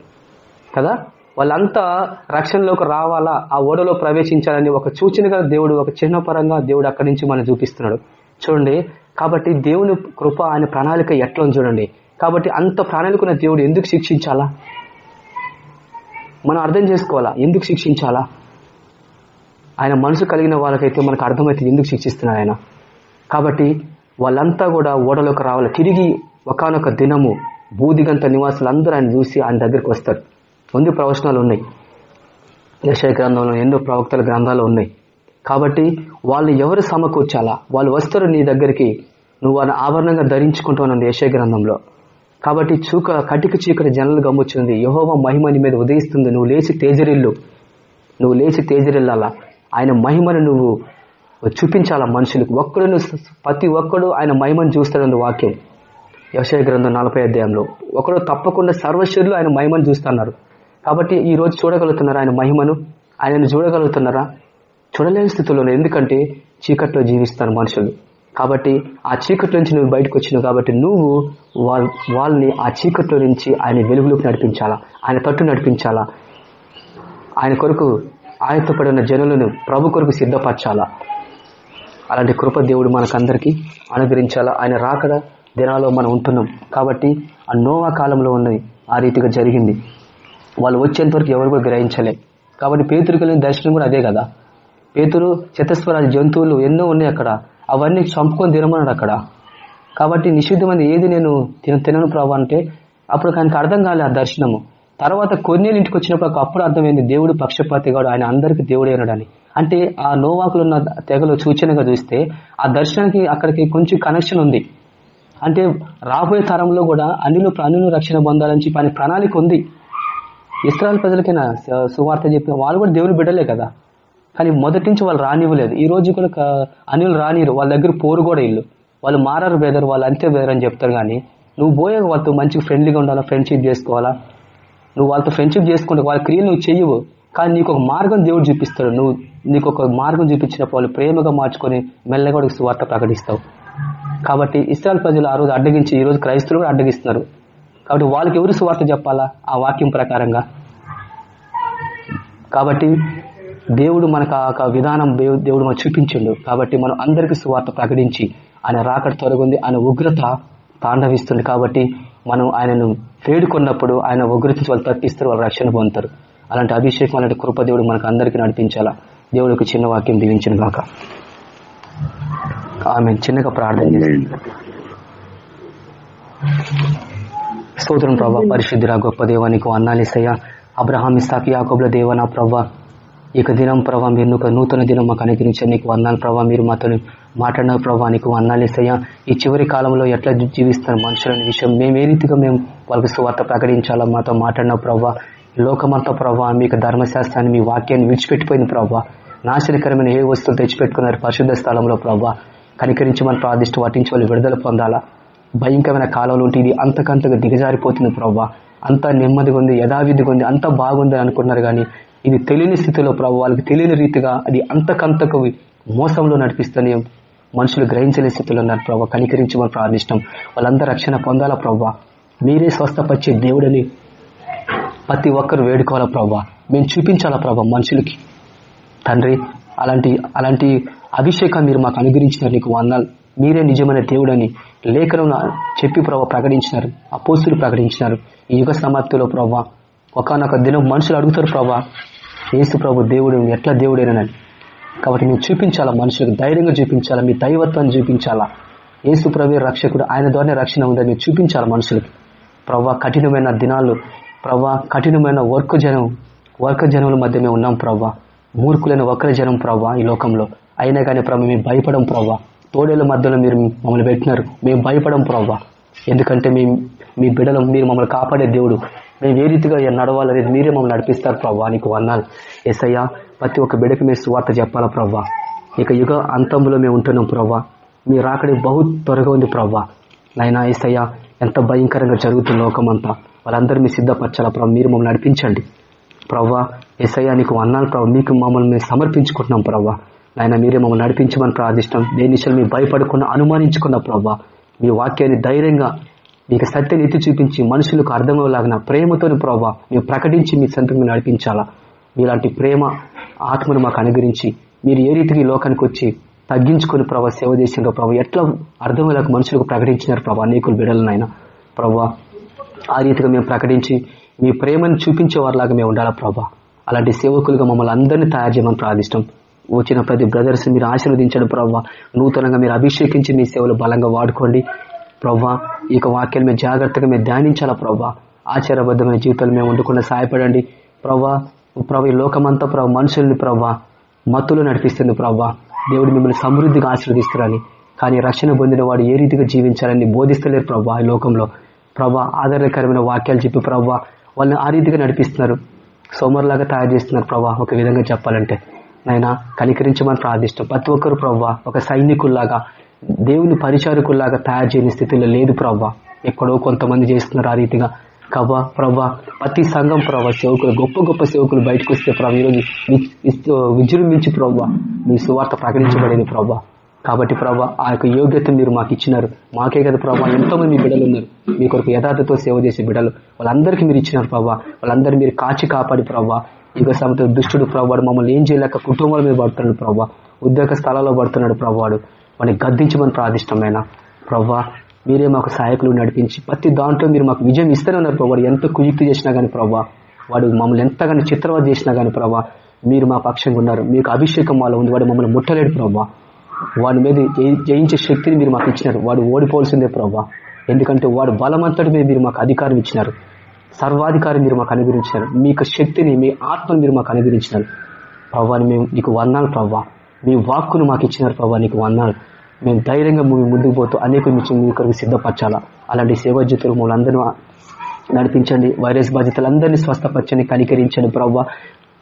కదా? వాళ్ళంతా రక్షణలోకి రావాలా? ఆ ఓడలో ప్రవేశించాలని ఒక సూచనగా దేవుడు ఒక చిన్న పరంగా దేవుడు అక్కడి నుంచి మనం చూపిస్తున్నాడు. చూడండి కాబట్టి దేవుని కృప ఆయన ప్రణాళిక ఎట్లా ఉంది చూడండి. కాబట్టి అంత ప్రణాళిక ఉన్న దేవుడు ఎందుకు శిక్షించాలా? మనం అర్థం చేసుకోవాలా? ఎందుకు శిక్షించాలా? ఆయన మనసు కలిగిన వాళ్ళకైతే మనకు అర్థమైతే ఎందుకు శిక్షిస్తున్నాడు ఆయన? కాబట్టి వాళ్ళంతా కూడా ఓడలోకి రావాలి. తిరిగి ఒకనొక దినము బూదిగంత నివాసులు అందరూ ఆయన చూసి ఆయన దగ్గరికి వస్తారు. ముందు ప్రవచనాలు ఉన్నాయి. యశయ గ్రంథంలో ఎన్నో ప్రవక్తల గ్రంథాలు ఉన్నాయి. కాబట్టి వాళ్ళు ఎవరు సమకూర్చాలా? వాళ్ళు వస్తారు నీ దగ్గరికి. నువ్వు వాళ్ళ ఆభరణంగా ధరించుకుంటున్నది యశయ గ్రంథంలో. కాబట్టి చూక కటిక చీకటి జనలు గమ్ముచ్చింది యహోవ మహిమ నీ మీద ఉదయిస్తుంది. నువ్వు లేచి తేజరిల్లు. నువ్వు లేచి తేజరిల్లాలా? ఆయన మహిమను నువ్వు చూపించాలా మనుషులకు? ఒక్కడు నువ్వు ప్రతి ఒక్కడు ఆయన మహిమను చూస్తాడు వాక్యం. యశయ గ్రంథం నలభై అధ్యాయంలో. ఒకడు తప్పకుండా సర్వశరులు ఆయన మహిమను చూస్తున్నారు. కాబట్టి ఈ రోజు చూడగలుగుతున్నారు ఆయన మహిమను? ఆయనను చూడగలుగుతున్నారా? చూడలేని స్థితిలో ఎందుకంటే చీకట్లో జీవిస్తారు మనుషులు. కాబట్టి ఆ చీకట్లో నుంచి నువ్వు బయటకు వచ్చినావు కాబట్టి నువ్వు వాళ్ళ వాళ్ళని ఆ చీకట్లో నుంచి ఆయన వెలుగులోకి నడిపించాలా? ఆయన తట్టు నడిపించాలా? ఆయన కొరకు ఆయత్తపడిన జనులను ప్రభు కొరకు సిద్ధపరచాలా? అలాంటి కృప దేవుడు మనకందరికీ అనుగ్రహించాలా? ఆయన రాకడ దినాల్లో మనం ఉంటున్నాం. కాబట్టి ఆ నోవా కాలంలో ఉన్నది ఆ రీతిగా జరిగింది. వాళ్ళు వచ్చేంత వరకు ఎవరు కూడా గ్రహించలే. కాబట్టి పేతురు దర్శనం కూడా అదే కదా. పేతురు చతస్వరాజు జంతువులు ఎన్నో ఉన్నాయి అక్కడ. అవన్నీ చంపుకొని తినమన్నాడు అక్కడ. కాబట్టి నిషిద్ధమైనది ఏది నేను తిన తినను ప్రభా అంటే అప్పుడు ఆయనకు అర్థం కాలే ఆ దర్శనము. తర్వాత కొన్నేళ్ళు ఇంటికి వచ్చినప్పుడు అప్పుడు అర్థమైంది దేవుడు పక్షపాతి గాడు ఆయన అందరికీ దేవుడైనడని అంటే ఆ నోవాకులు ఉన్న తెగలో సూచనగా చూస్తే ఆ దర్శనానికి అక్కడికి కొంచెం కనెక్షన్ ఉంది. అంటే రాబోయే తరంలో కూడా అన్నిలు ప్రాణులు రక్షణ పొందాలని చెప్పి ఆయన ప్రణాళిక ఉంది. ఇస్రాయల్ ప్రజలకైనా సువార్త చెప్పిన వాళ్ళు కూడా దేవుని బిడ్డలే కదా. కానీ మొదటి నుంచి వాళ్ళు రానివ్వలేదు. ఈ రోజు కూడా అనిలు రానిరు. వాళ్ళ దగ్గర పోరు కూడా ఇల్లు. వాళ్ళు మారారు బేదరు వాళ్ళు అంతే బెదర్ అని చెప్తారు కానీ నువ్వు పోయే వాళ్ళతో మంచిగా ఫ్రెండ్లీగా ఉండాలా ఫ్రెండ్షిప్ చేసుకోవాలా? నువ్వు వాళ్ళతో ఫ్రెండ్షిప్ చేసుకుంటే వాళ్ళ క్రియలు నువ్వు చెయ్యవు కానీ నీకు ఒక మార్గం దేవుడు చూపిస్తాడు. నువ్వు నీకు ఒక మార్గం చూపించినప్పుడు వాళ్ళు ప్రేమగా మార్చుకొని మెల్లగా సువార్త ప్రకటిస్తావు. కాబట్టి ఇస్రాయల్ ప్రజలు ఆ రోజు అడ్డగించి ఈ రోజు క్రైస్తులు కూడా అడ్డగిస్తున్నారు. కాబట్టి వాళ్ళకి ఎవరు సువార్త చెప్పాలా? ఆ వాక్యం ప్రకారంగా. కాబట్టి దేవుడు మనకు ఆ విధానం దేవుడు మనకు చూపించిండు. కాబట్టి మనం అందరికీ సువార్త ప్రకటించి ఆయన రాకడ తొలగింది ఆయన ఉగ్రత తాండవిస్తుంది. కాబట్టి మనం ఆయనను వేడుకున్నప్పుడు ఆయన ఉగ్రత నుంచి వాళ్ళు తప్పిస్తారు వాళ్ళు రక్షణ పొందుతారు. అలాంటి అభిషేకం అలాంటి కృప దేవుడు మనకు అందరికీ నడిపించాలా? దేవుడు ఒక చిన్న వాక్యం దీవించిన గాక. ఆమె చిన్నగా ప్రార్థన స్తోత్రం ప్రభా పరిశుద్ధురా గొప్ప దేవానికి అన్నాలిసయ్య అబ్రహాం ఇస్తాకి యాకోబుల దేవ నా ప్రభా. ఇక దినం ప్రభావ మీరు ఒక నూతన దినం మాకు అనుగ్రహించారు నీకు వందాలు ప్రభావ మీరు మాతో మాట్లాడిన ప్రభావ నీకు వందాలు ఇస్తాయా ఈ చివరి కాలంలో ఎట్లా జీవిస్తున్న మనుషులనే విషయం మేము ఏ రీతిగా మేము వాళ్ళకి సువార్త ప్రకటించాలా మాతో మాట్లాడిన ప్రభా. లోకమంతా ప్రభా మీకు ధర్మశాస్త్రాన్ని మీ వాక్యాన్ని విడిచిపెట్టిపోయింది ప్రభావ నాశనకరమైన ఏ వస్తువులు తెచ్చిపెట్టుకున్నారు పరిశుద్ధ స్థలంలో ప్రభావ కనికరించి మన ప్రాదిష్ట వాటించి వాళ్ళు విడుదల పొందాలా. భయంకరమైన కాలంలో ఉంటే ఇది అంతకంతగా దిగజారిపోతుంది ప్రభా. అంతా నెమ్మదిగా ఉంది యథావిధిగా ఉంది అంతా బాగుంది అనుకున్నారు కానీ ఇది తెలియని స్థితిలో ప్రభు వాళ్ళకి తెలియని రీతిగా అది అంతకంతకు మోసంలో నడిపిస్తూనే మనుషులు గ్రహించలేని స్థితిలో ఉన్నారు ప్రభావ కనికరించమని ప్రార్థిష్టం వాళ్ళందరూ రక్షణ పొందాలా ప్రభావ మీరే స్వస్థపరిచే దేవుడని ప్రతి ఒక్కరు వేడుకోవాలా ప్రభావ మేము చూపించాలా ప్రభావ మనుషులకి? తండ్రి అలాంటి అలాంటి అభిషేకం మీరు మాకు అనుగ్రహించినారు నీకు వందాలు. మీరే నిజమైన దేవుడని లేఖనం చెప్పి ప్రభావ ప్రకటించినారు అపోస్తులు ప్రకటించినారు. ఈ యుగ సమాప్తిలో ప్రభావ ఒకనొక దినం మనుషులు అడుగుతారు ప్రభా ఏసు ప్రభు దేవుడు ఎట్లా దేవుడేనని కాబట్టి నువ్వు చూపించాలా మనుషులకు ధైర్యంగా చూపించాలా మీ దైవత్వాన్ని చూపించాలా? ఏసు ప్రభు రక్షకుడు ఆయన ద్వారానే రక్షణ ఉందని మీరు చూపించాలా మనుషులకి? ప్రవ్వా కఠినమైన దినాలు ప్రభా కఠినమైన వర్క్ జనం వర్క జనముల మధ్య మేము ఉన్నాం ప్రభా మూర్ఖులైన వక్ర జనం ప్రవ్వా ఈ లోకంలో. అయినా కానీ ప్రభు మేము భయపడం ప్రవ్వా. తోడేల మధ్యలో మీరు మమ్మల్ని పెట్టినారు. మేము భయపడం ప్రవ్వా. ఎందుకంటే మీ మీ బిడలం మీరు మమ్మల్ని కాపాడే దేవుడు. మేము ఏ రీతిగా నడవాలనేది మీరే మమ్మల్ని నడిపిస్తారు ప్రభా నీకు వందాలు. ఎస్ఐయా ప్రతి ఒక్క బిడకి మీరు సువార్త చెప్పాలా ప్రభా? ఇక యుగ అంతంలో మేము ఉంటున్నాం ప్రభా. మీ రాకడి బహు త్వరగా ఉంది ప్రవ్వా నైనా ఏసయ్య ఎంత భయంకరంగా జరుగుతుంది లోకమంతా. వాళ్ళందరూ మీ సిద్ధపరచాలా ప్రభా? మీరు మమ్మల్ని నడిపించండి. ప్రవ్వా ఎస్ఐయా నీకు అన్నాను ప్రభు. మీకు మమ్మల్ని మేము సమర్పించుకుంటున్నాం ప్రవ్వా నాయన మీరే మమ్మల్ని నడిపించమని ప్రార్థిష్టం దేని విషయాలు మీరు భయపడకుండా అనుమానించుకున్న ప్రవ్వా మీ వాక్యాన్ని ధైర్యంగా మీకు సత్య ఎత్తి చూపించి మనుషులకు అర్థమయ్యేలాగిన ప్రేమతోని ప్రభావ మేము ప్రకటించి మీ సంతకు నడిపించాలా? మీలాంటి ప్రేమ ఆత్మను మాకు అనుగ్రహించి మీరు ఏ రీతికి లోకానికి వచ్చి తగ్గించుకుని ప్రభావ సేవ చేసిన ప్రభావ ఎట్లా అర్థమయ్యేలాగా మనుషులకు ప్రకటించినారు ప్రభావ నీకులు బిడలనైనా ప్రభావ ఆ రీతిగా మేము ప్రకటించి మీ ప్రేమను చూపించేవారిలాగా మేము ఉండాలా ప్రభా? అలాంటి సేవకులుగా మమ్మల్ని అందరినీ తయారు చేయమని ప్రార్థిష్టం. వచ్చిన ప్రతి బ్రదర్స్ మీరు ఆశీర్వదించడం ప్రభావ నూతనంగా మీరు అభిషేకించి మీ సేవలు బలంగా వాడుకోండి. ప్రవ్వా ఈ యొక్క వాక్యాలు మేము జాగ్రత్తగా మేము ధ్యానించాలా ప్రవ్వా? ఆచారబద్ధమైన జీవితాలు మేము ఉండకుండా సహాయపడండి. ప్రవ్వా ప్రభు ఈ లోకమంతా ప్రభు మనుషుల్ని ప్రవ్వా మత్తులు నడిపిస్తుంది ప్రవ్వా. దేవుడు మిమ్మల్ని సమృద్ధిగా ఆశీర్వదిస్తారని కానీ రక్షణ పొందిన వాడు ఏ రీతిగా జీవించాలని బోధిస్తలేరు ప్రవ్వా ఈ లోకంలో. ప్రభా ఆధారకరమైన వాక్యాలు చెప్పి ప్రవ్వా వాళ్ళని ఆ రీతిగా నడిపిస్తున్నారు. సోమరులాగా తయారు చేస్తున్నారు ప్రభా ఒక విధంగా చెప్పాలంటే. నాయన కనికరించమని ప్రార్థిస్తాం ప్రతి ఒక్కరు ప్రవ్వా ఒక సైనికుల్లాగా దేవుని పరిచారకుల్లాగా తయారు చేయని స్థితిలో లేదు ప్రవ్వా. ఎక్కడో కొంతమంది చేస్తున్నారు ఆ రీతిగా. కవ్వా ప్రవ్వా ప్రతి సంఘం ప్రవ్వా సేవకులు గొప్ప గొప్ప సేవకులు బయటకు వస్తే ప్రభు ఈరోజు విజృంభించి ప్రభా మీ సువార్త ప్రకటించబడేది ప్రభా కాబట్టి ప్రభా ఆ యొక్క యోగ్యత మీరు మాకు ఇచ్చినారు. మాకే కదా ప్రభా ఎంతో మంది బిడ్డలు ఉన్నారు. మీ కొరకు యథార్థతో సేవ చేసే బిడ్డలు వాళ్ళందరికీ మీరు ఇచ్చినారు ప్రభా వాళ్ళందరూ మీరు కాచి కాపాడి ప్రభా యుగ సమత దుష్టుడు ప్రభావాడు మమ్మల్ని ఏం చేయలేక కుటుంబాల మీద పడుతున్నాడు ప్రభా ఉద్యోగ స్థలాల్లో పడుతున్నాడు ప్రభావాడు వాడిని గద్దించమని ప్రార్థిష్టమైన ప్రభా మీరే మాకు సహాయకులు నడిపించి ప్రతి దాంట్లో మీరు మాకు విజయం ఇస్తూనే ఉన్నారు ప్రభావ ఎంత కుయుక్తి చేసినా కానీ ప్రవ్వా వాడు మమ్మల్ని ఎంతగానో చిత్రవద చేసినా కానీ ప్రభా మీరు మా పక్షంగా ఉన్నారు. మీకు అభిషేకం వాళ్ళ ఉంది. వాడు మమ్మల్ని ముట్టలేడు ప్రభా వాడి మీద జయించే శక్తిని మీరు మాకు ఇచ్చినారు. వాడు ఓడిపోవాల్సిందే ప్రభా ఎందుకంటే వాడు బలమంతటి మీద మీరు మాకు అధికారం ఇచ్చినారు. సర్వాధికారం మీరు మాకు అనుగ్రహించినారు. మీ శక్తిని మీ ఆత్మను మీరు మాకు అనుగ్రహించినారు. ప్రభాని మేము నీకు వర్ణాలు ప్రభా మీ వాక్కును మాకు ఇచ్చినారు ప్రభా నీకు వందాలు మేము ధైర్యంగా మీ ముందుకు పోతూ అనేక నుంచి మీ కొరకు సిద్ధపరచాలా? అలాంటి సేవా జీతులు మమ్మల్ని నడిపించండి. వైరస్ బాధితులందరినీ స్వస్థపరచండి కనికరించండి ప్రవ్వ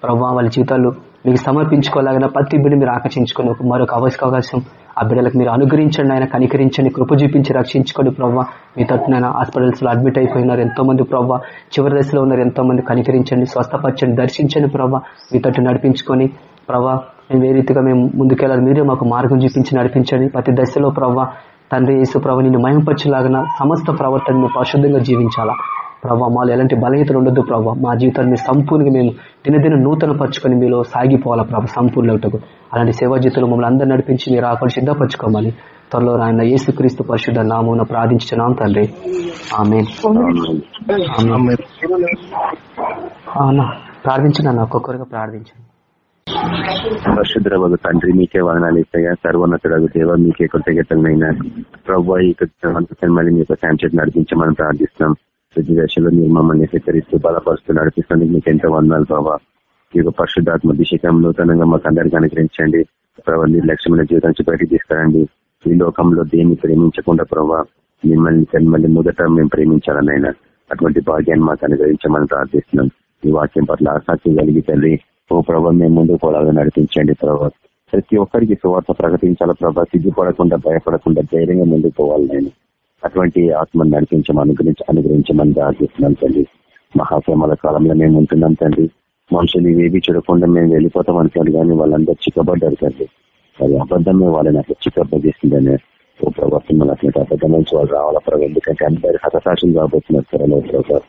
ప్రవ్వ వాళ్ళ జీవితాలు మీకు సమర్పించుకోలేగిన ప్రతి బిడ్డ మీరు ఆకర్షించుకుని మరొక మరొక అవకాశం ఆ బిడ్డలకు మీరు అనుగ్రహించండి ఆయన కనికరించండి కృప చూపించి రక్షించుకోండి ప్రవ్వ మీ తట్టునైనా హాస్పిటల్స్లో అడ్మిట్ అయిపోయినారు ఎంతో మంది ప్రవ్వ చివరి దశలో ఉన్నారు ఎంతో మంది కనికరించండి స్వస్థపరచండి దర్శించండి ప్రవ్వ మీ తట్టు నడిపించుకొని ప్రవ్వ మేము ఏ రీతిగా మేము ముందుకెళ్ళాలి? మీరే మాకు మార్గం చూపించి నడిపించండి. ప్రతి దశలో ప్రవ్వ తండ్రి యేసు ప్రభు నిన్ను మహింపరచులాగిన సమస్త ప్రవర్తన పరిశుద్ధంగా జీవించాలా? ప్రభావ మాలో ఎలాంటి బలహీతలు ఉండొద్దు ప్రభావ మా జీవితాన్ని సంపూర్ణంగా మేము దినదిన నూతన పరుచుకొని మీలో సాగిపోవాలా ప్రభావ సంపూర్ణకు అలాంటి సేవా జీవితంలో మమ్మల్ని అందరూ నడిపించి మీరు ఆకలి సిద్ధపరచుకోమని త్వరలో ఆయన యేసుక్రీస్తు పరిశుద్ధ నామూన ప్రార్థించున్నాం తండ్రి. ఆమె ప్రార్థించిన ఒక్కొక్కరుగా ప్రార్థించండి. పరిశుద్ర తండ్రి మీకే వదనాలు ఇస్తాయా? సర్వోన్నతుడు దేవ మీకే కృతజ్ఞతలైనా ప్రభు ఈ మీ మళ్ళీ సాయం చేసి నడిపించమని ప్రార్థిస్తున్నాం. ప్రతి దశలో మీరు మమ్మల్ని హెచ్చరిస్తూ బలపరుస్తూ నడిపిస్తుంది మీకు ఎంతో వందనాలు ప్రభావ ఈ యొక్క పరిశుద్ధాత్మ అభిషేకం నూతనంగా మాకు అందరికీ అనుగ్రహించండి. ప్రభావ నిర్లక్ష్యమైన జీవితం నుంచి బయటకు తీసుకురండి. ఈ లోకంలో దేన్ని ప్రేమించకుండా ప్రభావ మిమ్మల్ని మళ్ళీ మొదట మేము ప్రేమించాలనైనా అటువంటి భాగ్యాన్ని మాకు అనుగ్రహించమని ప్రార్థిస్తున్నాం. ఈ వాక్యం పట్ల ఆసక్తి కలిగి తల్లి ఓ ప్రభావ మేము ముందుకు పోలాగా నడిపించండి ప్రభావ ప్రతి ఒక్కరికి సువార్త ప్రకటించాల ప్రభావ సిగ్గుపడకుండా భయపడకుండా ధైర్యంగా ముందుకు పోవాలి నేను అటువంటి ఆత్మను నడిపించమని గురించి అనుగ్రహించమని ప్రార్థిస్తున్నాం తండ్రి. మహాశ్రమాల కాలంలో మేము ఉంటున్నాం తండ్రి. మనుషులు ఇవేవి చూడకుండా మేము వెళ్ళిపోతాం అనుకోండి కానీ వాళ్ళందరూ చిక్కబడ్డారు తండ్రి. అది అబద్ధమే వాళ్ళని అట్లా చిక్కబడ్డేసిందనే ఓ ప్రవర్తన అట్లాంటి అబద్ధం నుంచి వాళ్ళు రావాలా ప్రభావ ఎందుకంటే అందరి హతసాక్షులు కాబోతున్నారు సరే ప్రభావ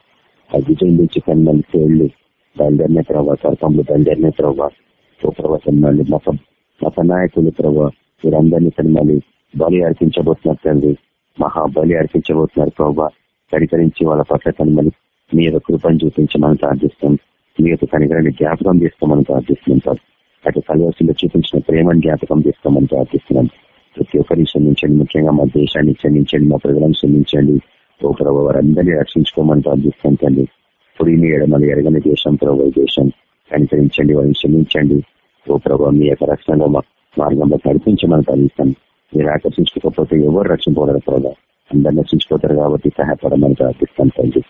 ఆ విజయం నుంచి కానీ తేళ్ళు బయలుదేరిన ప్రభావ సర్పంలు బయలుదేరిన ప్రభావ ఓ ప్రవర్తన మళ్ళీ మత మత నాయకులు ప్రభావ మీరందరినీ కానీ బలి అర్పించబోతున్నారు తండ్రి మహా బలి అర్పించబోతున్నారు ప్రభావ కరికరించి వాళ్ళ పట్ల కానీ మీ యొక్క కృపను చూపించమని ప్రార్థిస్తాం మీ యొక్క కనికరాన్ని జ్ఞాపకం తీసుకోమని ప్రార్థిస్తున్నాం సార్ అటు కలవసిలో చూపించిన ప్రేమను జ్ఞాపకం తీసుకోమని ప్రార్థిస్తున్నాం ప్రతి ఒక్కరిని క్షమించండి ముఖ్యంగా మా దేశాన్ని క్షమించండి మా ప్రజలను క్షమించండి ఓ వారందరినీ రక్షించుకోమని ప్రార్థిస్తాం తండ్రి పొడిని ఎడమని ఎరగని దేశం ప్రభు దేశం కనికరించండి వారిని క్షమించండి. ఓ ప్రభావ మీ యొక్క రక్షణలో మార్గంలో నడిపించమని ప్రార్థిస్తాం. మీరు ఆకర్షించుకోకపోతే ఎవరు రక్షించబడరు ప్రభావ అందరు రక్షించుకోతారు కాబట్టి సహాయపడమని ప్రార్థిస్తాం తండ్రి.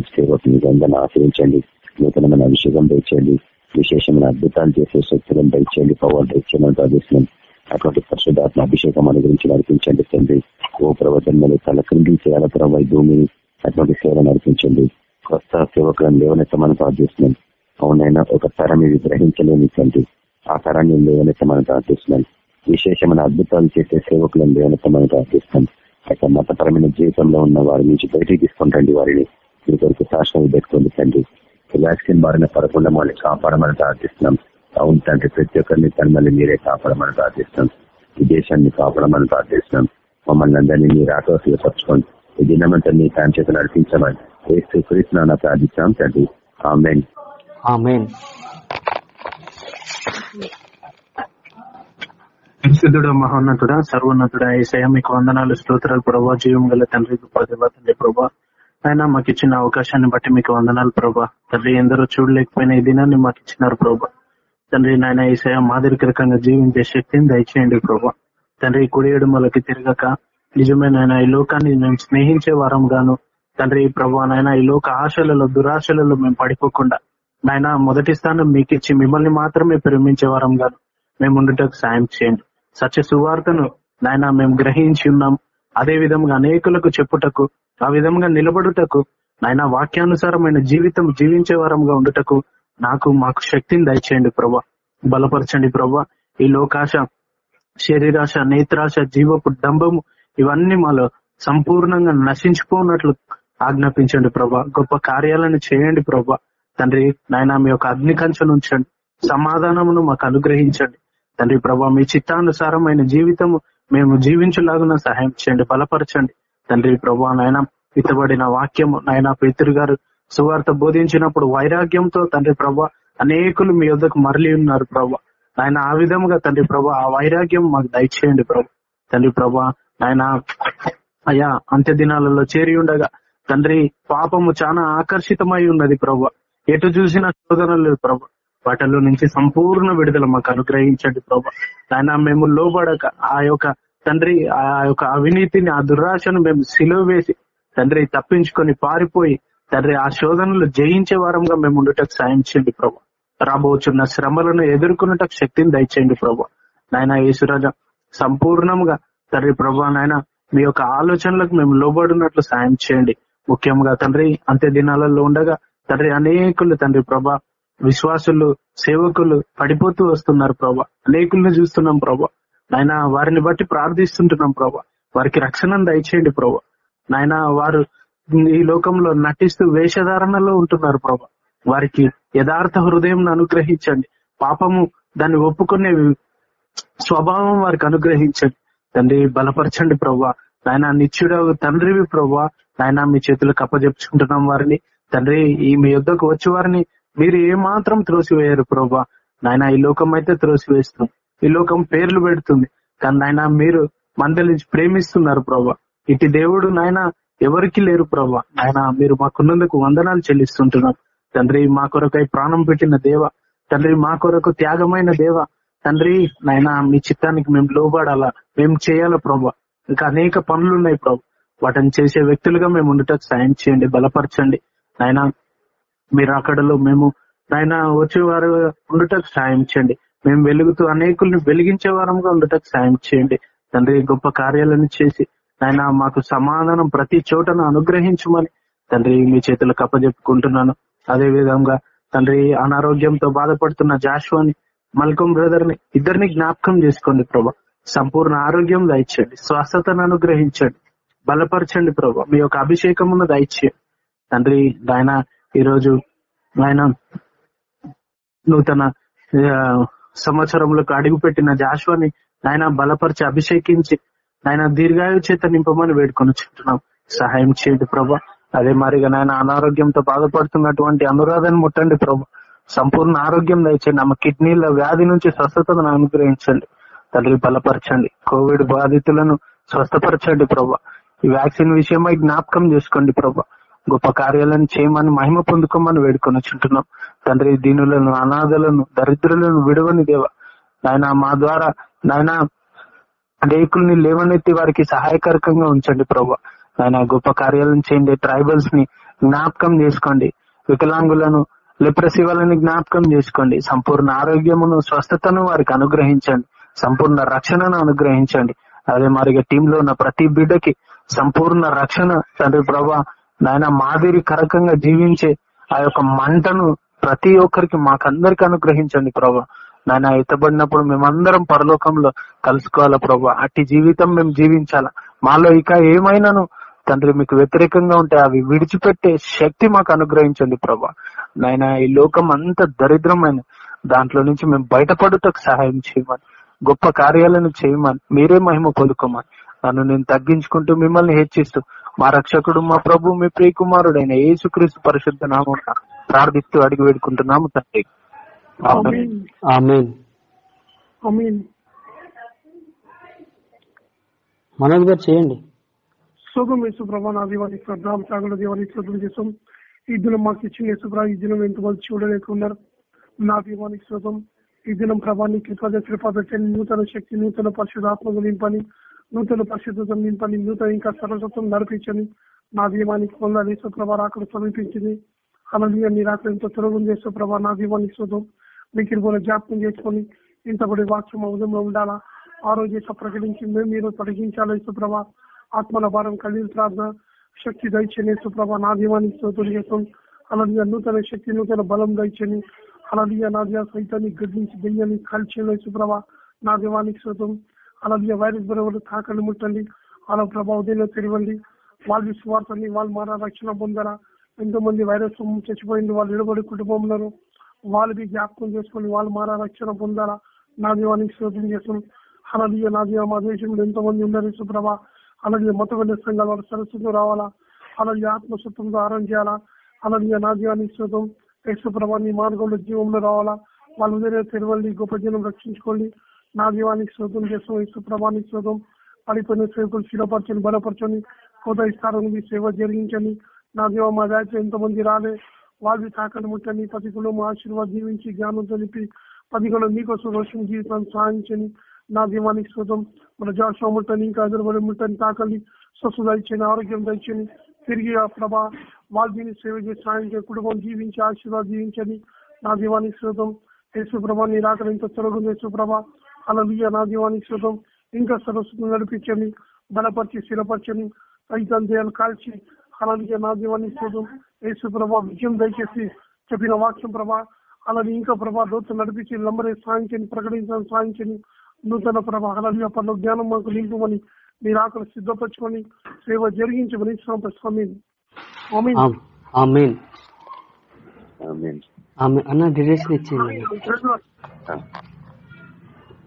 సేవకు మీ అందరిని ఆశ్రయించండి నూతనమైన అభిషేకం దయచేయండి. విశేషమైన అద్భుతాలు చేసే శక్తులను దయచేయండి పవర్ దయచేయమని ప్రార్థిస్తున్నాం. అటువంటి పరిశుధాత్మ అభిషేకం అని గురించి నడిపించండి తండ్రి. ఓ ప్రవచనలు తల క్రింది చేయాల ప్రభావ భూమిని అటువంటి సేవ నడిపించండి. కొత్త సేవకులను లేవనెత్తమని ప్రార్థిస్తున్నాం అవునైనా ఒక తరం ఇది గ్రహించలేని తండ్రి ఆ తరాన్ని లేవనెత్తమని ప్రార్థిస్తున్నాం విశేషమైన అద్భుతాలు చేసే సేవకులను లేవనెత్తమని ప్రార్థిస్తున్నాం అయితే మతపరమైన జీవితంలో ఉన్న వారి నుంచి బయటికి తీసుకుంటండి వారిని. మీ కొరకు సాక్షణాలు పెట్టుకోండి తండ్రి. వ్యాక్సిన్ బారిన పడకుండా మళ్ళీ కాపాడమని ప్రార్థిస్తున్నాం అవును తండ్రి ప్రతి ఒక్కరిని తనమల్ని మీరే కాపాడమని ప్రార్థిస్తున్నాం ఈ దేశాన్ని కాపాడమని ప్రార్థిస్తున్నాం మమ్మల్ని అందరినీ మీరు ఆటోసులు పరచుకోండి. ఈ దినమంతా మీ సాయం చేత నడిపించమని వేస్తూ కృష్ణ ప్రార్థిస్తాం తండ్రి. ఆమెన్. ఆమెన్. పరిశుద్ధుడ మహోన్నతుడ సర్వోన్నతుడ ఏసయ మీకు వందనాలు స్తోత్రాలు ప్రభా జీవం గల తండ్రి గొప్ప తండ్రి ప్రభా. ఆయన మాకు ఇచ్చిన అవకాశాన్ని బట్టి మీకు వందనాలు ప్రభా. తండ్రి ఎందరో చూడలేకపోయిన ఈ దినాన్ని మాకు ఇచ్చినారు ప్రభా. తండ్రి నాయన ఈసయ మాదిరికరకంగా జీవించే శక్తిని దయచేయండి ప్రభా. తండ్రి కుడి ఎడుమలకి తిరగక నిజమైన ఈ లోకాన్ని మేము స్నేహించే వారం గాను తండ్రి ప్రభా నాయన ఈ లోక ఆశలలో దురాశలలో మేము పడిపోకుండా నాయన మొదటి స్థానం మీకు ఇచ్చి మిమ్మల్ని మాత్రమే ప్రేమించే వారం గాను మేము ఉండటకు సాయం చేయండి. సత్య సువార్తను నాయన మేము గ్రహించి ఉన్నాం. అదే విధంగా అనేకులకు చెప్పుటకు ఆ విధంగా నిలబడుటకు నాయన వాక్యానుసారమైన జీవితం జీవించే వారంగా ఉండుటకు నాకు మాకు శక్తిని దయచేయండి ప్రభా బలపరచండి ప్రభా ఈ లోకాశ శరీరాశ నేత్రాశ జీవపు డంబము ఇవన్నీ మాలో సంపూర్ణంగా నశించిపోనట్లు ఆజ్ఞాపించండి ప్రభా. గొప్ప కార్యాలను చేయండి ప్రభా. తండ్రి నాయన మీ యొక్క అగ్ని కంచెను ఉంచండి సమాధానమును మాకు అనుగ్రహించండి. తండ్రి ప్రభా మీ చిత్తానుసారమైన జీవితము మేము జీవించలాగున సహాయం చేయండి బలపరచండి. తండ్రి ప్రభా నాయన ఇతబడిన వాక్యము నాయన పేతురు గారు సువార్త బోధించినప్పుడు వైరాగ్యంతో తండ్రి ప్రభా అనేకులు మీ వద్దకు మరలి ఉన్నారు ప్రభా. ఆయన ఆ విధముగా తండ్రి ప్రభా ఆ వైరాగ్యం మాకు దయచేయండి ప్రభు. తండ్రి ప్రభా ఆయన అయ్యా అంత్య దినాలలో చేరి ఉండగా తండ్రి పాపము చాలా ఆకర్షితమై ఉన్నది ప్రభు. ఎటు చూసిన శోధనలు ప్రభు. వాటిలో నుంచి సంపూర్ణ విడుదల మాకు అనుగ్రహించండి ప్రభా. ఆయన మేము లోబడక ఆ యొక్క తండ్రి ఆ యొక్క అవినీతిని ఆ దురాశను మేము సిలువ వేసి తండ్రి తప్పించుకొని పారిపోయి తండ్రి ఆ శోధనలు జయించే వారంగా మేము ఉండటకు సాయం చేయండి ప్రభు. రాబోచున్న శ్రమలను ఎదుర్కొనటకు శక్తిని దయచేయండి ప్రభు. నాయన యేసురాజ సంపూర్ణంగా తండ్రి ప్రభా నాయన మీ యొక్క ఆలోచనలకు మేము లోబడినట్లు సాయం చేయండి. ముఖ్యంగా తండ్రి అంత్య దినాలలో ఉండగా తండ్రి అనేకులు తండ్రి ప్రభా విశ్వాసులు సేవకులు పడిపోతూ వస్తున్నారు ప్రభా. అనేకుల్ని చూస్తున్నాం ప్రభా. నాయన వారిని బట్టి ప్రార్థిస్తుంటున్నాం ప్రభా. వారికి రక్షణ దయచేయండి ప్రభా. నాయన వారు ఈ లోకంలో నటిస్తూ వేషధారణలో ఉంటున్నారు ప్రభా. వారికి యథార్థ హృదయం అనుగ్రహించండి. పాపము దాన్ని ఒప్పుకునే స్వభావం వారికి అనుగ్రహించండి. తండ్రి బలపరచండి ప్రభా నాయన నిత్యుడు తండ్రివి ప్రవ్వా. నాయన మీ చేతులు కప్పజెప్పుకుంటున్నాం వారిని. తండ్రి ఈ మీ యుద్ధకు వచ్చే వారిని మీరు ఏ మాత్రం త్రోసివేయరు ప్రవ్వా. నాయన ఈ లోకం అయితే త్రోసివేస్తుంది. ఈ లోకం పేర్లు పెడుతుంది. కానీ నాయన మీరు మందలించి ప్రేమిస్తున్నారు ప్రభా ఇటు దేవుడు నాయన ఎవరికి లేరు ప్రభా నాయన మీరు మాకున్నందుకు వందనాలు చెల్లిస్తుంటున్నారు తండ్రి మా కొరకై ప్రాణం పెట్టిన దేవ. తండ్రి మా కొరకు త్యాగమైన దేవ. తండ్రి నాయన మీ చిత్తానికి మేము లోబడాలా? మేము చేయాలా ప్రభా? ఇంకా అనేక పనులు ఉన్నాయి ప్రభు. వాటిని చేసే వ్యక్తులుగా మేము ఉండటం సాయం చేయండి బలపరచండి. నాయన మీరు అక్కడలో మేము నాయన వచ్చే వారు ఉండటకు సాయం చేయండి. మేము వెలుగుతూ అనేకుల్ని వెలిగించే వారంగా ఉండటకు సాయం చేయండి. తండ్రి గొప్ప కార్యాలను చేసి నాయన మాకు సమాధానం ప్రతి చోటను అనుగ్రహించమని తండ్రి మీ చేతులకు అప్పజెప్పుకుంటున్నాను. అదే విధంగా తండ్రి అనారోగ్యంతో బాధపడుతున్న జాషువాని మల్కం బ్రదర్ని ఇద్దరిని జ్ఞాపకం చేసుకోండి ప్రభా. సంపూర్ణ ఆరోగ్యం దయచేయండి. స్వస్థతను అనుగ్రహించండి. బలపరచండి ప్రభా. మీ యొక్క అభిషేకమును దయచేయండి. తండ్రి ఆయన ఈరోజు ఆయన నూతన ఆ, సంవత్సరంలోకి అడుగు పెట్టిన జాషువాని ఆయన బలపరిచి అభిషేకించి ఆయన దీర్ఘాయు చేత నింపమని వేడుకొని చుంటున్నాం సహాయం చేయండి ప్రభా. అదే మరిగా నాయన అనారోగ్యంతో బాధపడుతున్నటువంటి అనురాధాన్ని ముట్టండి ప్రభా. సంపూర్ణ ఆరోగ్యం దయచేయండి. ఆమె కిడ్నీల వ్యాధి నుంచి స్వస్థతను అనుగ్రహించండి. తండ్రి బలపరచండి. కోవిడ్ బాధితులను స్వస్థపరచండి ప్రభా. ఈ వ్యాక్సిన్ విషయమై జ్ఞాపకం చేసుకోండి ప్రభా. గొప్ప కార్యాలను చేయమని మహిమ పొందుకోమని వేడుకొని చుంటున్నాం తండ్రి దీనులను అనాథలను దరిద్రులను విడవని దేవ. నాయన మా ద్వారా నాయన రేకుల్ని లేవనెత్తి వారికి సహాయకరకంగా ఉంచండి ప్రభా. నాయన గొప్ప కార్యాలను చేయండి. ట్రైబల్స్ని జ్ఞాపకం చేసుకోండి. వికలాంగులను లెప్రసీ వాళ్ళని జ్ఞాపకం చేసుకోండి. సంపూర్ణ ఆరోగ్యమును స్వస్థతను వారికి అనుగ్రహించండి. సంపూర్ణ రక్షణను అనుగ్రహించండి. అదే మరిగా టీంలో ఉన్న ప్రతి బిడ్డకి సంపూర్ణ రక్షణ. తండ్రి ప్రభా నాయన మాదిరి కరకంగా జీవించే ఆ యొక్క మంటను ప్రతి ఒక్కరికి మాకందరికి అనుగ్రహించండి ప్రభా. నాయన ఎత్తబడినప్పుడు మేమందరం పరలోకంలో కలుసుకోవాలా ప్రభా. అట్టి జీవితం మేము జీవించాలా. మాలో ఇక ఏమైనాను? తండ్రి మీకు వ్యతిరేకంగా ఉంటే అవి విడిచిపెట్టే శక్తి మాకు అనుగ్రహించండి ప్రభా. నాయన ఈ లోకం అంత దరిద్రమైన దాంట్లో నుంచి మేము బయటపడుటకు సహాయం చేయమని గొప్ప కార్యాలను చేయమని మీరే మహిమ పొందుకోమని నన్ను నేను తగ్గించుకుంటూ మిమ్మల్ని హెచ్చిస్తూ మా రక్షకుడు మా ప్రభు మీ ప్రియకుమారుడైన యేసుక్రీస్తు పరిశుద్ధ నామం ప్రార్థిస్తూ అడిగి వేడుకుంటున్నాము తండ్రి. ఆమేన్. ఆమెన్. అమీన్ మనోజ్ గారు చేయండి. శోభం యేసుప్రభ నా దీవానికి సాగుల దీవానికి శ్రద్ధలు చేసాం ఈ దినం మాకు ఇచ్చిన యేసుప్రా ఈ దినం ఎంతమంది చూడలేకున్నారు? నా దీవానికి శ్రద్ధం ఈ దినం ప్రభాన్ని కృపద కృపపెట్టండి నూతన శక్తి నూతన పరిశుధాత్మకు నింపని నూతన పరిశుద్ధతను నింపని నూతన ఇంకా సరసత్వం నడిపించని నా దీవానికి పొందాలి యేసుప్రభ రాకడ సమీపించింది. అలా నీ రాకడ ఎంతో తొలగింది యేసుప్రభ నా దీవానికి శ్రద్ధం మీకు కృపలో జ్ఞాపకం చేసుకొని ఇంతబడి వాక్యం ఉదయంలో ఉండాలా? ఆ రోజు ప్రకటించి మేము మీరు తొలగించాలి యేసుప్రభ ఆత్మల భారం కలిగి ప్రార్థన శక్తి దయచని సుప్రభ నా దీవానికి స్తోత్రం చేస్తాం అలాగే నూతన శక్తి నూతన బలం దయచని అలాగే నా సైతాన్ని గడ్డించి దెయ్యాన్ని కాల్చేయండి సుప్రభ నా దీవానికి స్తోత్రం అలాగే వైరస్ బరవలు తాకండి ముట్టండి వాళ్ళ ప్రభావం తెలివండి వాళ్ళ విశ్వాసాన్ని వాళ్ళు మారా రక్షణ పొందరా ఎంతో మంది వైరస్ చచ్చిపోయింది వాళ్ళు నిలబడి కుటుంబం ఉన్నారు వాళ్ళకి జ్ఞాపకం చేసుకొని వాళ్ళు మారా రక్షణ పొందారా నా దీవానికి స్తోత్రం చేస్తాం అలాగే నా మా దేశంలో ఎంతో మంది ఉన్నారు సుప్రభ అలాగే మత సంఘాలు సంఘాల వాళ్ళ రావాలా? అలాగే ఆత్మస్వత్వంతో ఆరం చేయాలా? అలాగే నా శుతం స్తోత్రం మార్గంలో జీవంలో రావాలా? వాళ్ళ ఉదయం తెరవండి గొప్ప జనం రక్షించుకోండి. నా దీవానికి శోధం చేస్తాం యేసుప్రభానికి శోధం పడిపోయిన సేవకులు స్థిరపరచని బలపరచని కోత ఇస్తారని మీ సేవ జరిగించండి. నా దేవ మా దాచి ఎంతమంది రాలే? వాళ్ళు తాకని ముట్టని పది కులం ఆశీర్వాద జీవించి జ్ఞానం తెలిపి పది కులం మీకోసం రోషన్ జీవితాన్ని సాధించని నా దీవానికి శోతం మన జాషువా ముట్టని ఇంకా అదనబడి ముట్టని తాకలి స్వస్థత ఇచ్చని ఆరోగ్యం తెచ్చని తిరిగి ఆ ప్రభా వాల్మీని సేవ చేసి సాయం చేయ కుటుంబం జీవించి ఆశీర్వాద జీవించని నా దీవానికి శోతం యేసుప్రభ నీ రాకడ ఇంత త్వరగా యేసుప్రభ అలా నా దీవానికి శోతం ఇంకా సరస్వతం నడిపించని బలపరిచి స్థిరపరచని రైతాన్ దేయాలు కాల్చి అలాగే నా దీవానికి శోతం యేసుప్రభ విజయం దయచేసి చెప్పిన వాక్యం ప్రభా అలాగే ఇంకా ప్రభా దోత నడిపించి లంబరే సాధించని ప్రకటించడం సాధించని నూతన ప్రభా అలాగే పనులు జ్ఞానం మాకు నింపమని మీరు ఆకలి సిద్ధపరచుకొని సేవ జరిగించమని స్వామి అన్న ఇచ్చింది.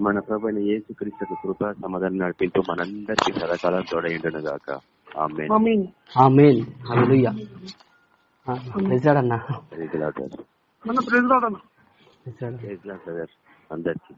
మన ప్రభు అయిన యేసు క్రీస్తు కృప సమాధానం నడిపింటూ మనందరికీ సదాకాలం తోడైండును గాక. ఆమె ఆమీన్. హల్లెలూయా. అందరికి.